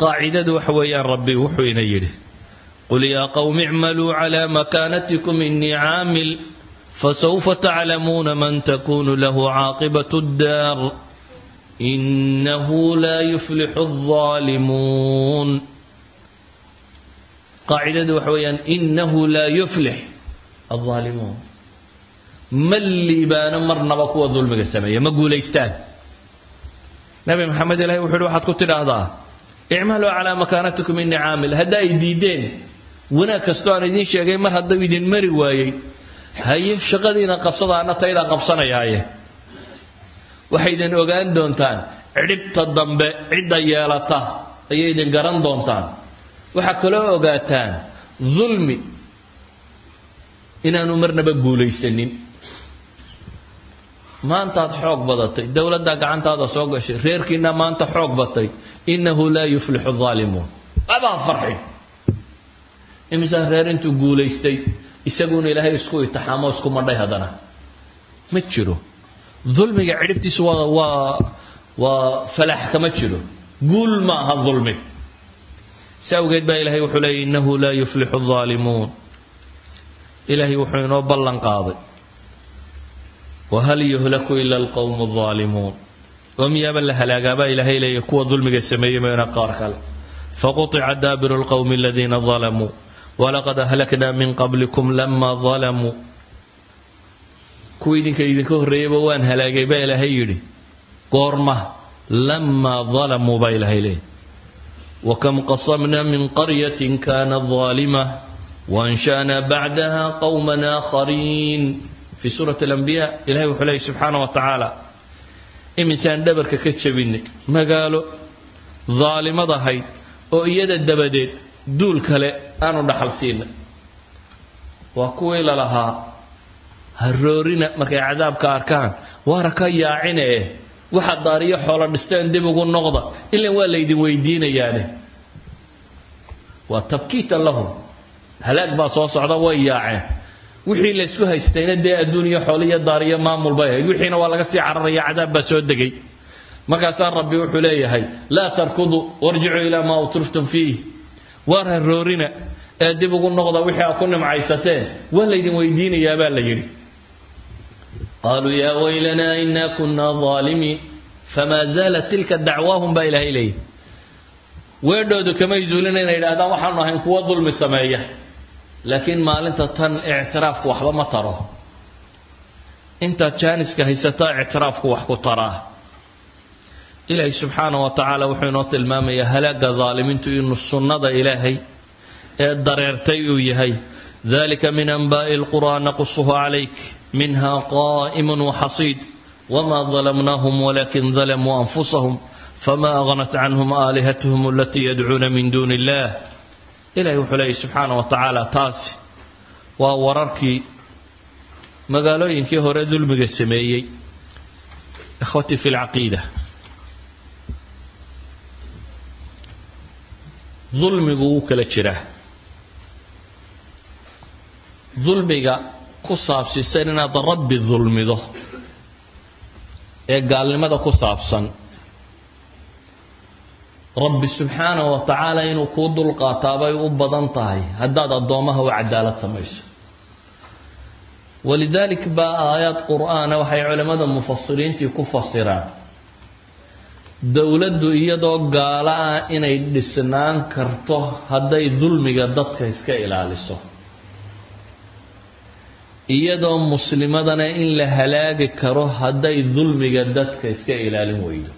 qaacidadu waxa weeyaan rabbi wuxuu ina yidhi qul yaa qowmi icmaluu calaa makaanatikum inii caamil fasawfa taclamuuna man takunu lahu caaqibatu ddaar innahu laa yuflixu aldaalimuun qaacidadu waxa weeyaan innahu laa yuflix aldaalimuun ma liibaano marnaba kuwa dulmiga sameeya ma guulaystaan. Nabi maxamed ilahi wuxu uhi waxaad ku tidhaahdaa icmaluu calaa makaanatikum ini caamil. Hadda ay diideen wanaag kastoo aan idiin sheegay mar haddau idin mari waayey haye shaqadiina qabsada ana taydaa qabsanayaaye. Waxaydan ogaan doontaan cidhibta dambe cidda yeelata ayaydan garan doontaan. Waxaa kaloo ogaataan dulmi inaanu marnaba guulaysanin maantaad xoog badatay dowladdaa gacantaada soo gashay reerkiina maanta xoog batay innahu laa yuflixu aalimuun abaa farxin imisaa reer intuu guulaystay isaguuna ilaahay isku itixaamo isku madhay haddana. Ma jiro. Dulmiga cidhibtiisu waa waa waa falax kama jiro. Guul ma aha dulmi. Si awgeed baa ilaahay wuxuu leeyay innahu laa yuflixu aalimuun ilaahay wuxuu inoo ballan qaaday whal yuhlaku ila alqowmu alظaalimuun oo miyaaba la halaagaabaa ilaahay leeya kuwa dulmiga sameeyey mayna qaar kale faquطica daabiru اlqowmi aladiina ظalamuu walaqad ahlakna min qablikum lama ظalamuu kuwa idinka idinka horreeyeyba waan halaagay baa ilaahay yidhi goorma lamaa ظalamuu baa ilaahay leeya wakam qasamna min qaryaة kanat ظaalima waansha'na bacdaha qowma aakhariin fi suurati alambiyaa ilahay wuxuu leeyay subxaana wa tacaala imisaan dhabarka ka jabinay magaalo daalimad ahayd oo iyada dabadeed duul kale aanu dhaxal siinay waa kuwii lalahaa haroorina markay cadaabka arkaan waara ka yaacine waxaad daariyo xoolo dhisteen dib ugu noqda ilan waa laydin weydiinayaane. Waa tabkiitan lahum halaag baa soo socda way yaaceen wixii laysku haystayna dee adduuniya xooliyo daariyo maamul bay ahayd. Wixiina waa laga sii cararaya cadaab baa soo degay. Markaasaa rabbi wuxuu leeyahay laa tarkuduu warjicuu ilaa maa utriftum fiih waar haroorina ee dib ugu noqda wixii aad ku nimcaysateen waa laydin weydiinayaa baa la yidhi. Qaaluu yaa weylanaa inaa kunaa aalimiin famaa zaalat tilka dacwaahum baa ilaahay leeyahy weedhoodu kamay zuulina inay idhahdaan waxaanu ahayn kuwo dulmi sameeya laakiin maalinta tan ictiraafku waxba ma taro. Intaad jaaniska haysataa ictiraafku wax ku taraa ilaahay subxaana wa tacaala wuxuu inoo tilmaamayaa halaaga daalimiintu inuu sunnada ilaahay ee dareertay uu yahay. Dalika min anbaa'i lqura naqusuhu calayk minha qaa'imun waxasiid wma dalamnaahum walakin dalamuu anfusahum fama aghnat canhum aalihatuhum alatii yadcuuna min duuni illah ilahi wuxuu leeyay subxaana wa tacaala taasi waa wararkii magaalooyinkii hore dulmiga sameeyey. Ikhwatii fi lcaqiida dulmigu wuu kala jiraa. Dulmiga ku saabsiisan inaad rabbi dulmido ee gaalnimada ku saabsan rabbi subxaana wa tacaala inuu kuu dulqaataabay u badan tahay. Haddaad addoommaha u cadaalad samayso. Walidaalik baa aayaad qur'aana waxay culimmada mufasiriintii ku fasiraan dowladdu iyadoo gaalo ah inay dhisnaan karto hadday dulmiga dadka iska ilaaliso. Iyadoo muslimadana in la halaagi karo hadday dulmiga dadka iska ilaalin weydo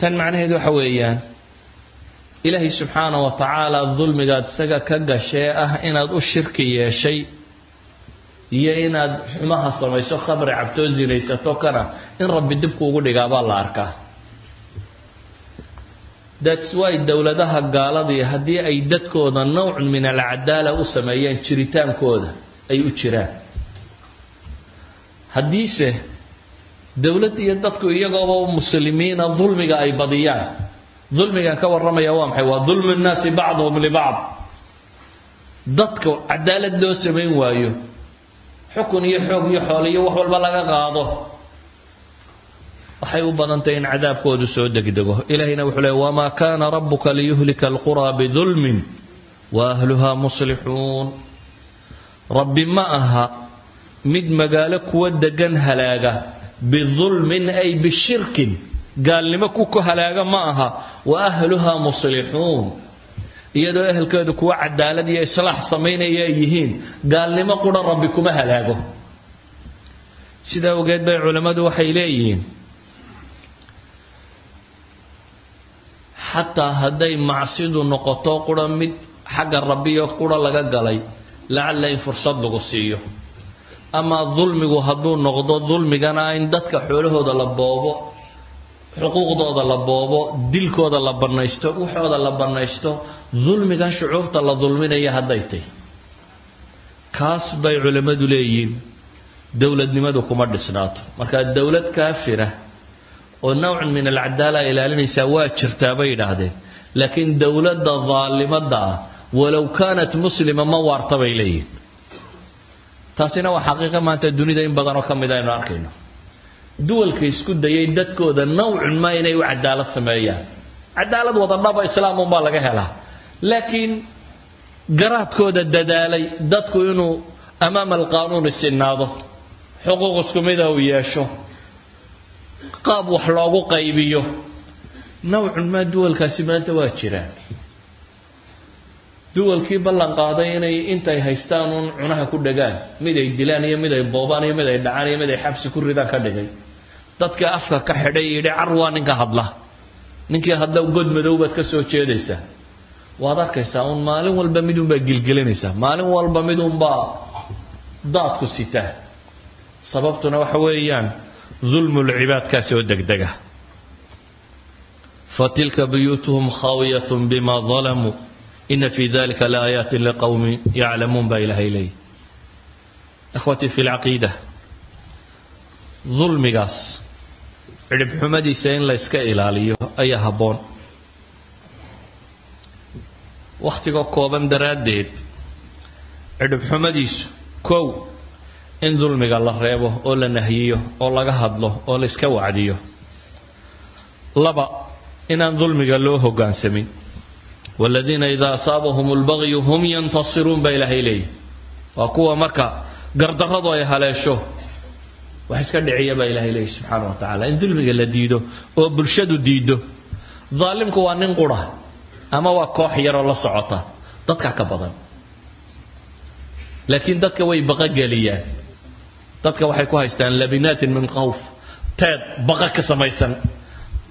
tan macnaheedu waxa weeyaan ilaahay subxaana wa tacaala dulmigaad isaga ka gashee ah inaad u shirki yeeshay iyo inaad xumaha samayso khamri cabtoo sinaysato kana in rabbi dibkuugu dhigaabaa la arkaa. Thats wy dowladaha gaaladii haddii ay dadkooda nowcun min alcadaala u sameeyaan jiritaankooda ay u jiraan. Haddiise dowladd iyo dadku iyagooba muslimiina dulmiga ay badiyaan. Dulmigan ka warramaya waa maxay? Waa dulmu nnaasi bacduhum libacd dadka cadaalad loo samayn waayo. Xukun iyo xoog iyo xoole iyo wax walba laga qaado. Waxay u badantay in cadaabkoodu soo degdego. Ilahayna wuxuu leey wamaa kaana rabuka liyuhlika alquraa bidulmin wa ahluhaa muslixuun. Rabbi ma aha mid magaalo kuwa degan halaaga bidulmin ay bishirkin gaalnimo ku halaaga ma aha wa ahluhaa muslixuun iyadoo ehelkeedu kuwa cadaalad iyo islaax samaynaya ay yihiin gaalnimo qura rabbi kuma halaago sidaa ogeed bay culammadu waxay leeyihiin xataa hadday macsidu noqoto qura mid xagga rabbiyo qura laga galay lacalla in fursad lagu siiyo ama dulmigu hadduu noqdo dulmigana in dadka xoolahooda la boobo xuquuqdooda la boobo dilkooda la bannaysto waxooda la bannaysto dulmigan shucuubta la dulminaya hadday tay kaas bay culammadu leeyihiin. Dowladnimadu kuma dhisnaato. Marka dowlad kaafira oo nawcan min alcadaala ilaalinaysaa waa jirtaa bay yidhaahdeen. Laakiin dowladda daalimada ah walow kaanat muslima ma waarta bay leeyihiin taasina waa xaqiiqa maanta dunida in badanoo ka mid aynu arkayno. Duwalka isku dayay dadkooda nawcun ma inay u cadaalad sameeyaan. Cadaalad wadadhaba islaamunbaa laga helaa. Laakiin garaadkooda dadaalay dadku inuu amaama alqaanuun isinaado xuquuq isku mida uu yeesho qaab wax loogu qaybiyo nawcun maa duwalkaasi maanta waa jiraan duwalkii ballan qaaday inay intay haystaan uun cunaha ku dhagaan. Mid ay dilaan iyo mid ay boobaan iyo mid ay dhacaan iyo mid ay xabsi ku ridaan ka dhigay. Dadka afka ka xidhay yidhi car waa ninka hadla. Ninkii hadla god madow baad ka soo jeedaysaa. Waad arkaysaa uun maalin walba midunbaa gilgelinaysaa maalin walba midunbaa daadku sitaa. Sababtuna waxa weeyaan dulmulcibaadkaa soo degdega. Fatilka buyuutuhum khaawiyatun bima dalamuu ina fi dalika laaayaati liqowmi yaclamuun baa ilaahay leeyahy ikhwatii fi lcaqiida dulmigaas cidhibxumadiisa in la yska ilaaliyo ayaa habboon wakhtiga kooban daraaddeed cidhibxumadiisu kow in dulmiga la reebo oo la nahyiyo oo laga hadlo oo la iska wacdiyo laba inaan dulmiga loo hoggaansamin waladiina idaa asaabahum lbagyu hum yantasiruun baa ilaahay leeyahy waa kuwa marka gardarradu ay haleesho wax iska dhiciya baa ilaahay leeyahy subxaana wa tacala in dulmiga la diido oo bulshadu diido daalimku waa nin qura ama waa koox yaroo la socota dadka ka badan laakiin dadka way baqogeliyaan dadka waxay ku haystaan labinaatin min qawf teed baqa ka samaysan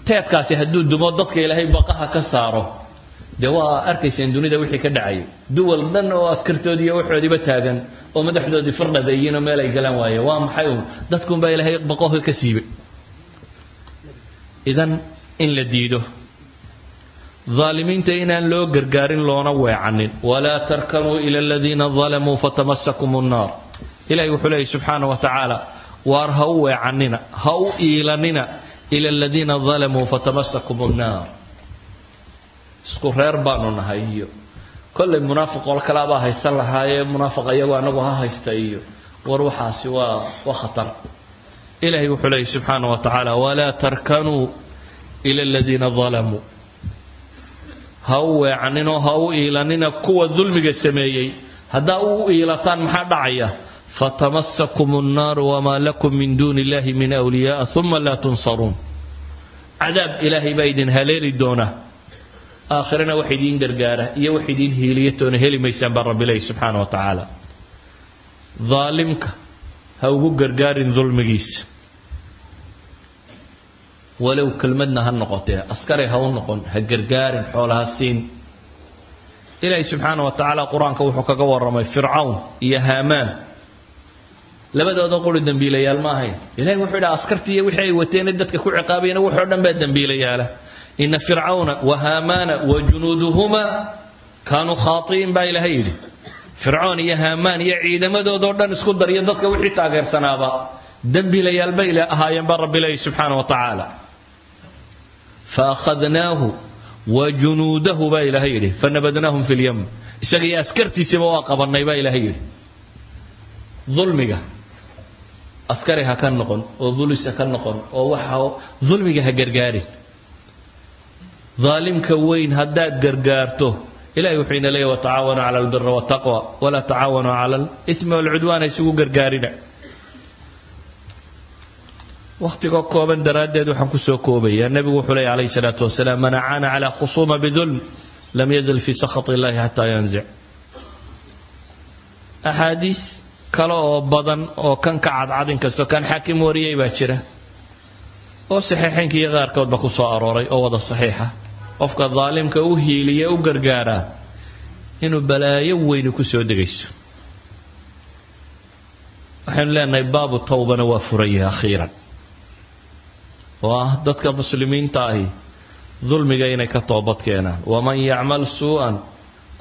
teedkaasi hadduu dumo dadka ilaahay baqaha ka saaro dee waa arkayseen dunida wixii ka dhacayay duwal dhan oo askartoodii iyo waxoodiiba taagan oo madaxdoodii firdhadeeyiinoo meel ay galaan waaye waa maxay un dadkunbaa ilaahay baqoha ka siibay. Idan in la diido. Daalimiinta inaan loo gargaarin loona weecanin. Walaa tarkanuu ila aladiina dalamuu fatamasakum nnaar. Ilahi wuxuu leeyay subxaana wa tacaala waar ha u weecanina ha u iilanina ila aladiina dalamuu fatamasakum nnaar isku reer baanu nahay iyo kollay munaafiq ol kalaabaa haysan lahaayee munaafiq ayagu anagu ha haysta iyo war waxaasi waa waa khatar. Ilaahay wuxuu leeyay subxaana wa tacaala walaa tarkanuu ila aladiina dalamuu ha u weecaninoo ha u iilanina kuwa dulmiga sameeyey. Haddaa u iilataan maxaa dhacaya? Fatamasakum اnnaaru wamaa lakum min duuni illahi min wliyaaa uma laa tunsaruun. Cadaab ilaahay baa idin haleeli doonaa aakhirana wax idiin gargaara iyo wax idiin hiiliya toona heli maysaan baa rabbi leeyi subxaana wa tacaala. Daalimka ha ugu gargaarin dulmigiisa walow kelmadna ha noqotee askari ha u noqon ha gargaarin xoolaha siin. Ilaahay subxaana wa tacaala qur'aanka wuxuu kaga warramay fircawn iyo haamaan. Labadooda quri dembiilayaal ma ahayn. Ilahay wuxuu yidhi askartii iyo wixii ay wateene dadka ku ciqaabayana waxoo dhan baa dembiilayaala ina fircawna wa haamaana wa junuuduhuma kaanuu khaa'iin baa ilaahay yidhi. Fircoon iyo haamaan iyo ciidamadoodoo dhan isku dariyo dadka wixii taageersanaaba dembiilayaal bay ahaayeen baa rabbi leeyahy subxaana wa tacaala. Faakhadnaahu wa junuudahu baa ilaahay yidhi. Fanabadnaahum fi lyam isaga iyo askartiisiiba waa qabannay baa ilaahay yidhi. Dulmiga askari ha ka noqon oo bulis ha ka noqon oo waxa dulmiga ha gargaarin daalimka weyn haddaad gargaarto ilahay wuxuu ina leeyahy watacaawanuu cala albira waltaqwa walaa tacaawanuu cala alithmi walcudwaan isugu gargaarina. Wakhtigoo kooban daraaddeed waxaan ku soo koobayaa. Nebigu wuxuu leeyay alayhi salaatu wasalaam man acaana calaa khusuuma bidulm lam yazal fii sakhat illahi xataa yanzic. Axaadiis kale oo badan oo kan ka cadcad inkastoo kan xaakim wariyey baa jira oo saxiixaynka iyo qaarkoodba ku soo arooray oo wada saxiixa qofka daalimka u hiiliya u gargaaraa inuu balaayo weyni ku soo degayso. Waxaynu leenahay baabu tawbana waa furaya akhiiran. Oo ah dadka muslimiinta ahi dulmiga inay ka toobad keenaan. Waman yacmal suu-an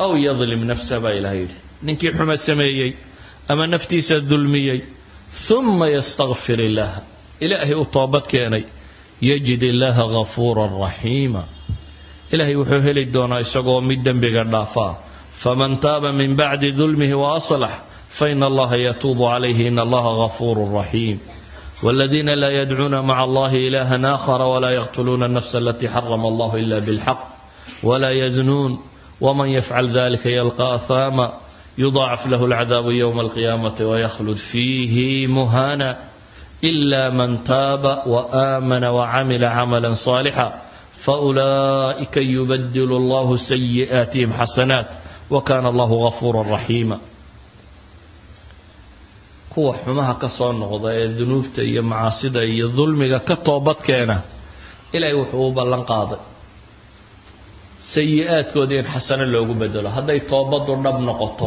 aw yadlim nafsa baa ilaha yidhi. Ninkii xuma sameeyey ama naftiisa dulmiyey uma yastakfir illaah ilaahay u toobad keenay yajid illaaha gafuuran raxiima ilaahay wuxuu heli doonaa isagoo mid dembiga dhaafaa faman taaba min bacdi dulmihi waaslax faina allaha yatuubu calayhi in allaha gafuuru raxiim والذين لا يدعون مع الله إلها آخر ولا يقتلون النفس التي حرم الله إلا بالحق ولا يزنون ومن يفعل ذلك يلقى أثاما يضاعف له العذاب يوم القيامة ويخلد فيه مهانا إلا من تاب وآمن وعمل عملا faulaa'ika yubadilu allahu sayi'aatihim xasanaat wa kaana allahu gafuura raxiima kuwa xumaha ka soo noqda ee dunuubta iyo macaasida iyo dulmiga ka toobadkeena ilaahay wuxuu u ballan qaaday sayi-aadkooda in xasano loogu bedelo hadday toobaddu dhab noqoto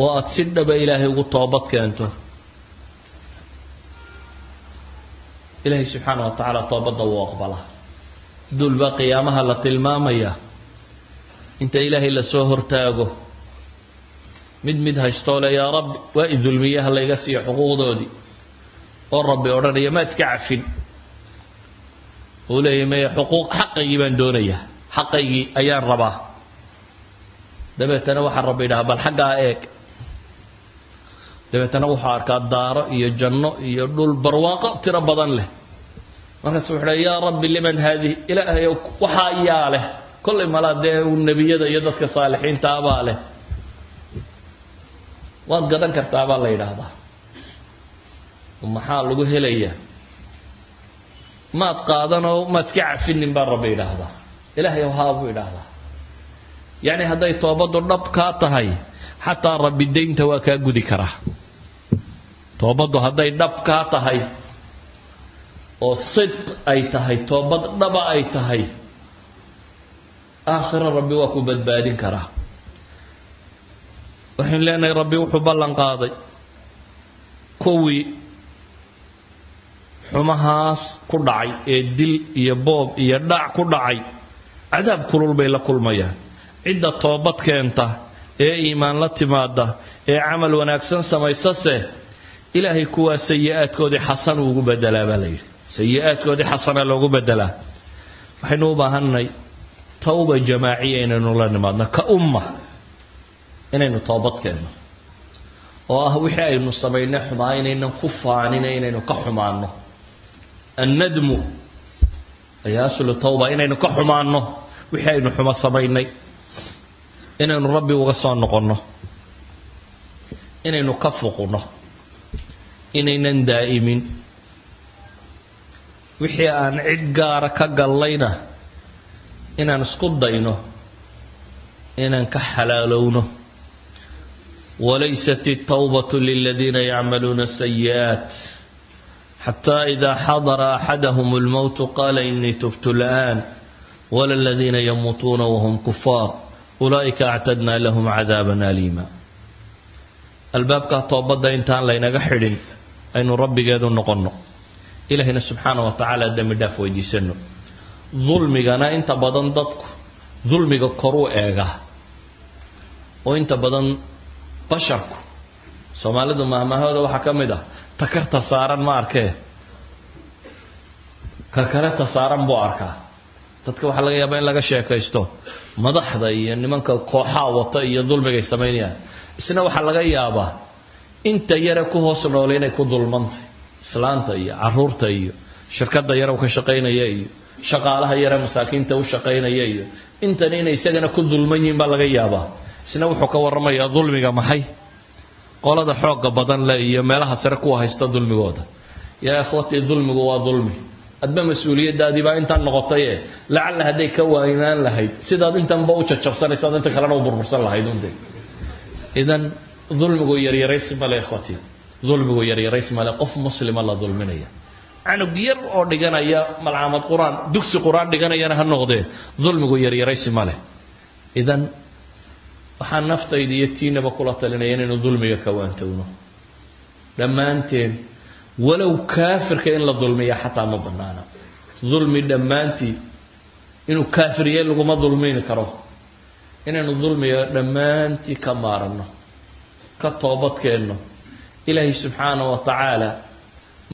oo aada si dhaba ilaahay ugu toobad keento ilaahay subxaanah wa tacaala toobadda wuu aqbalaa dulba qiyaamaha la tilmaamaya. Inta ilaahay la soo hortaago. Mid mid haystoole yaa rabbi waa i dulmiyaha layga siiyo xuquuqdoodii. Oo rabbi odhanaya maad iska cafin. Uu leeyahy maya xuquuq xaqaygii baan doonayaa. Xaqaygii ayaan rabaa. Dabeetana waxaa rabbi idhaha bal xaggaa eeg. Dabeetana wuxuu arkaa daaro iyo janno iyo dhul barwaaqo tiro badan leh markaas wuxuu yaa rabbi liman haadihi ilaahayow waxaa yaa leh. Kollay malaa dee nebiyada iyo dadka saalixiinta abaa leh. Waad gadan kartaa baa la yidhaahdaa. Maxaa lagu helayaa? Maad qaadanoo maad iska cafinin baa rabbi yidhaahdaa. Ilaahay haa buu idhaahdaa yacni hadday toobaddu dhab kaa tahay xataa rabbi daynta waa kaa gudi karaa. Toobaddu hadday dhab kaa tahay oo sidq ay tahay toobad dhaba ay tahay aakhiro rabbi waa ku badbaadin karaa waxaynu leenahay rabbi wuxuu ballan qaaday. Kuwii xumahaas ku dhacay ee dil iyo boob iyo dhac ku dhacay cadaab kulul bay la kulmayaan. Cidda toobad keenta ee iimaan la timaada ee camal wanaagsan samaysase ilaahay kuwaa sayi-aadkoodii xasan ugu bedelaa baa la yidhi sayi-aadkoodii xasana loogu bedelaa waxaynu u baahanay tawba jamaaciya inaynu la nimaadno ka umma inaynu toobad keenno oo ah wixii aynu samaynay xumaa inaynan ku faanina inaynu ka xumaanno. Annadmu ayaa aslu tawba inaynu ka xumaanno. Wixii aynu xumo samaynay inaynu rabbi uga soo noqonno. Inaynu ka fuqno inaynan daa'imin wixii aan cid gaara ka gallayna inaan isku dayno inaan ka xalaalowno wlaysat الtوbة للذina ycmaluuna السيئaaت xatى إida xadra أxadahm الmوت qala إnii تبت الآn wla الذina ymuutuuna whm كفاar أuلئika اعtadna lahm عadاabا أlيima albaabkaa toobadda intaan laynaga xidhin aynu rabbigeedu noqonno ilahayna subxaana wa tacaala dembi dhaaf weydiisano dulmigana inta badan dadku dulmiga koruu eega. Oo inta badan basharku soomaalidu mahmahooda waxaa ka mid ah takarta saaran ma arkee? Ka kale ta saaran buu arkaa. Dadka waxaa laga yaabaa in laga sheekaysto madaxda iyo nimanka kooxaa wata iyo dulmigay samaynayaan isna waxaa laga yaabaa inta yare ku hoos nool inay ku dulmantay islaanta iyo carruurta iyo shirkada yare ka shaqaynaya iyo shaqaalaha yare masaakiinta u shaqaynaya iyo intani inay isagana ku dulman yihiin baa laga yaabaa. Isna wuxuu ka warramayaa dulmiga maxay? Qolada xooga badan le iyo meelaha sare kuwa haysta dulmigooda. Yaa ikhwatii dulmigu waa dulmi. Adba mas'uuliyadaadiibaa intaan noqotaye lacalla hadday ka waynaan lahayd sidaad intanba u jajabsanaysaad inta kalena u burbursan lahayd unde idan dulmigu yaryaraysi male ikhwatii dulmigu yaryaraysi male qof muslima la dulminaya. Canug yar oo dhiganaya malcaamad qur'aan dugsi qur'aan dhiganayana ha noqdee dulmigu yaryaraysi male. Idan waxaan naftayda iyo tiinaba kula talinaya inaynu dulmiga ka waantowno. Dhammaanteen walow kaafirka in la dulmiya xataa ma banaana dulmi dhammaantii inuu kaafiriye laguma dulmini karo. Inaynu dulmiga dhammaantii ka maaranno ka toobadkeenno ilaahay subxaana wa tacaala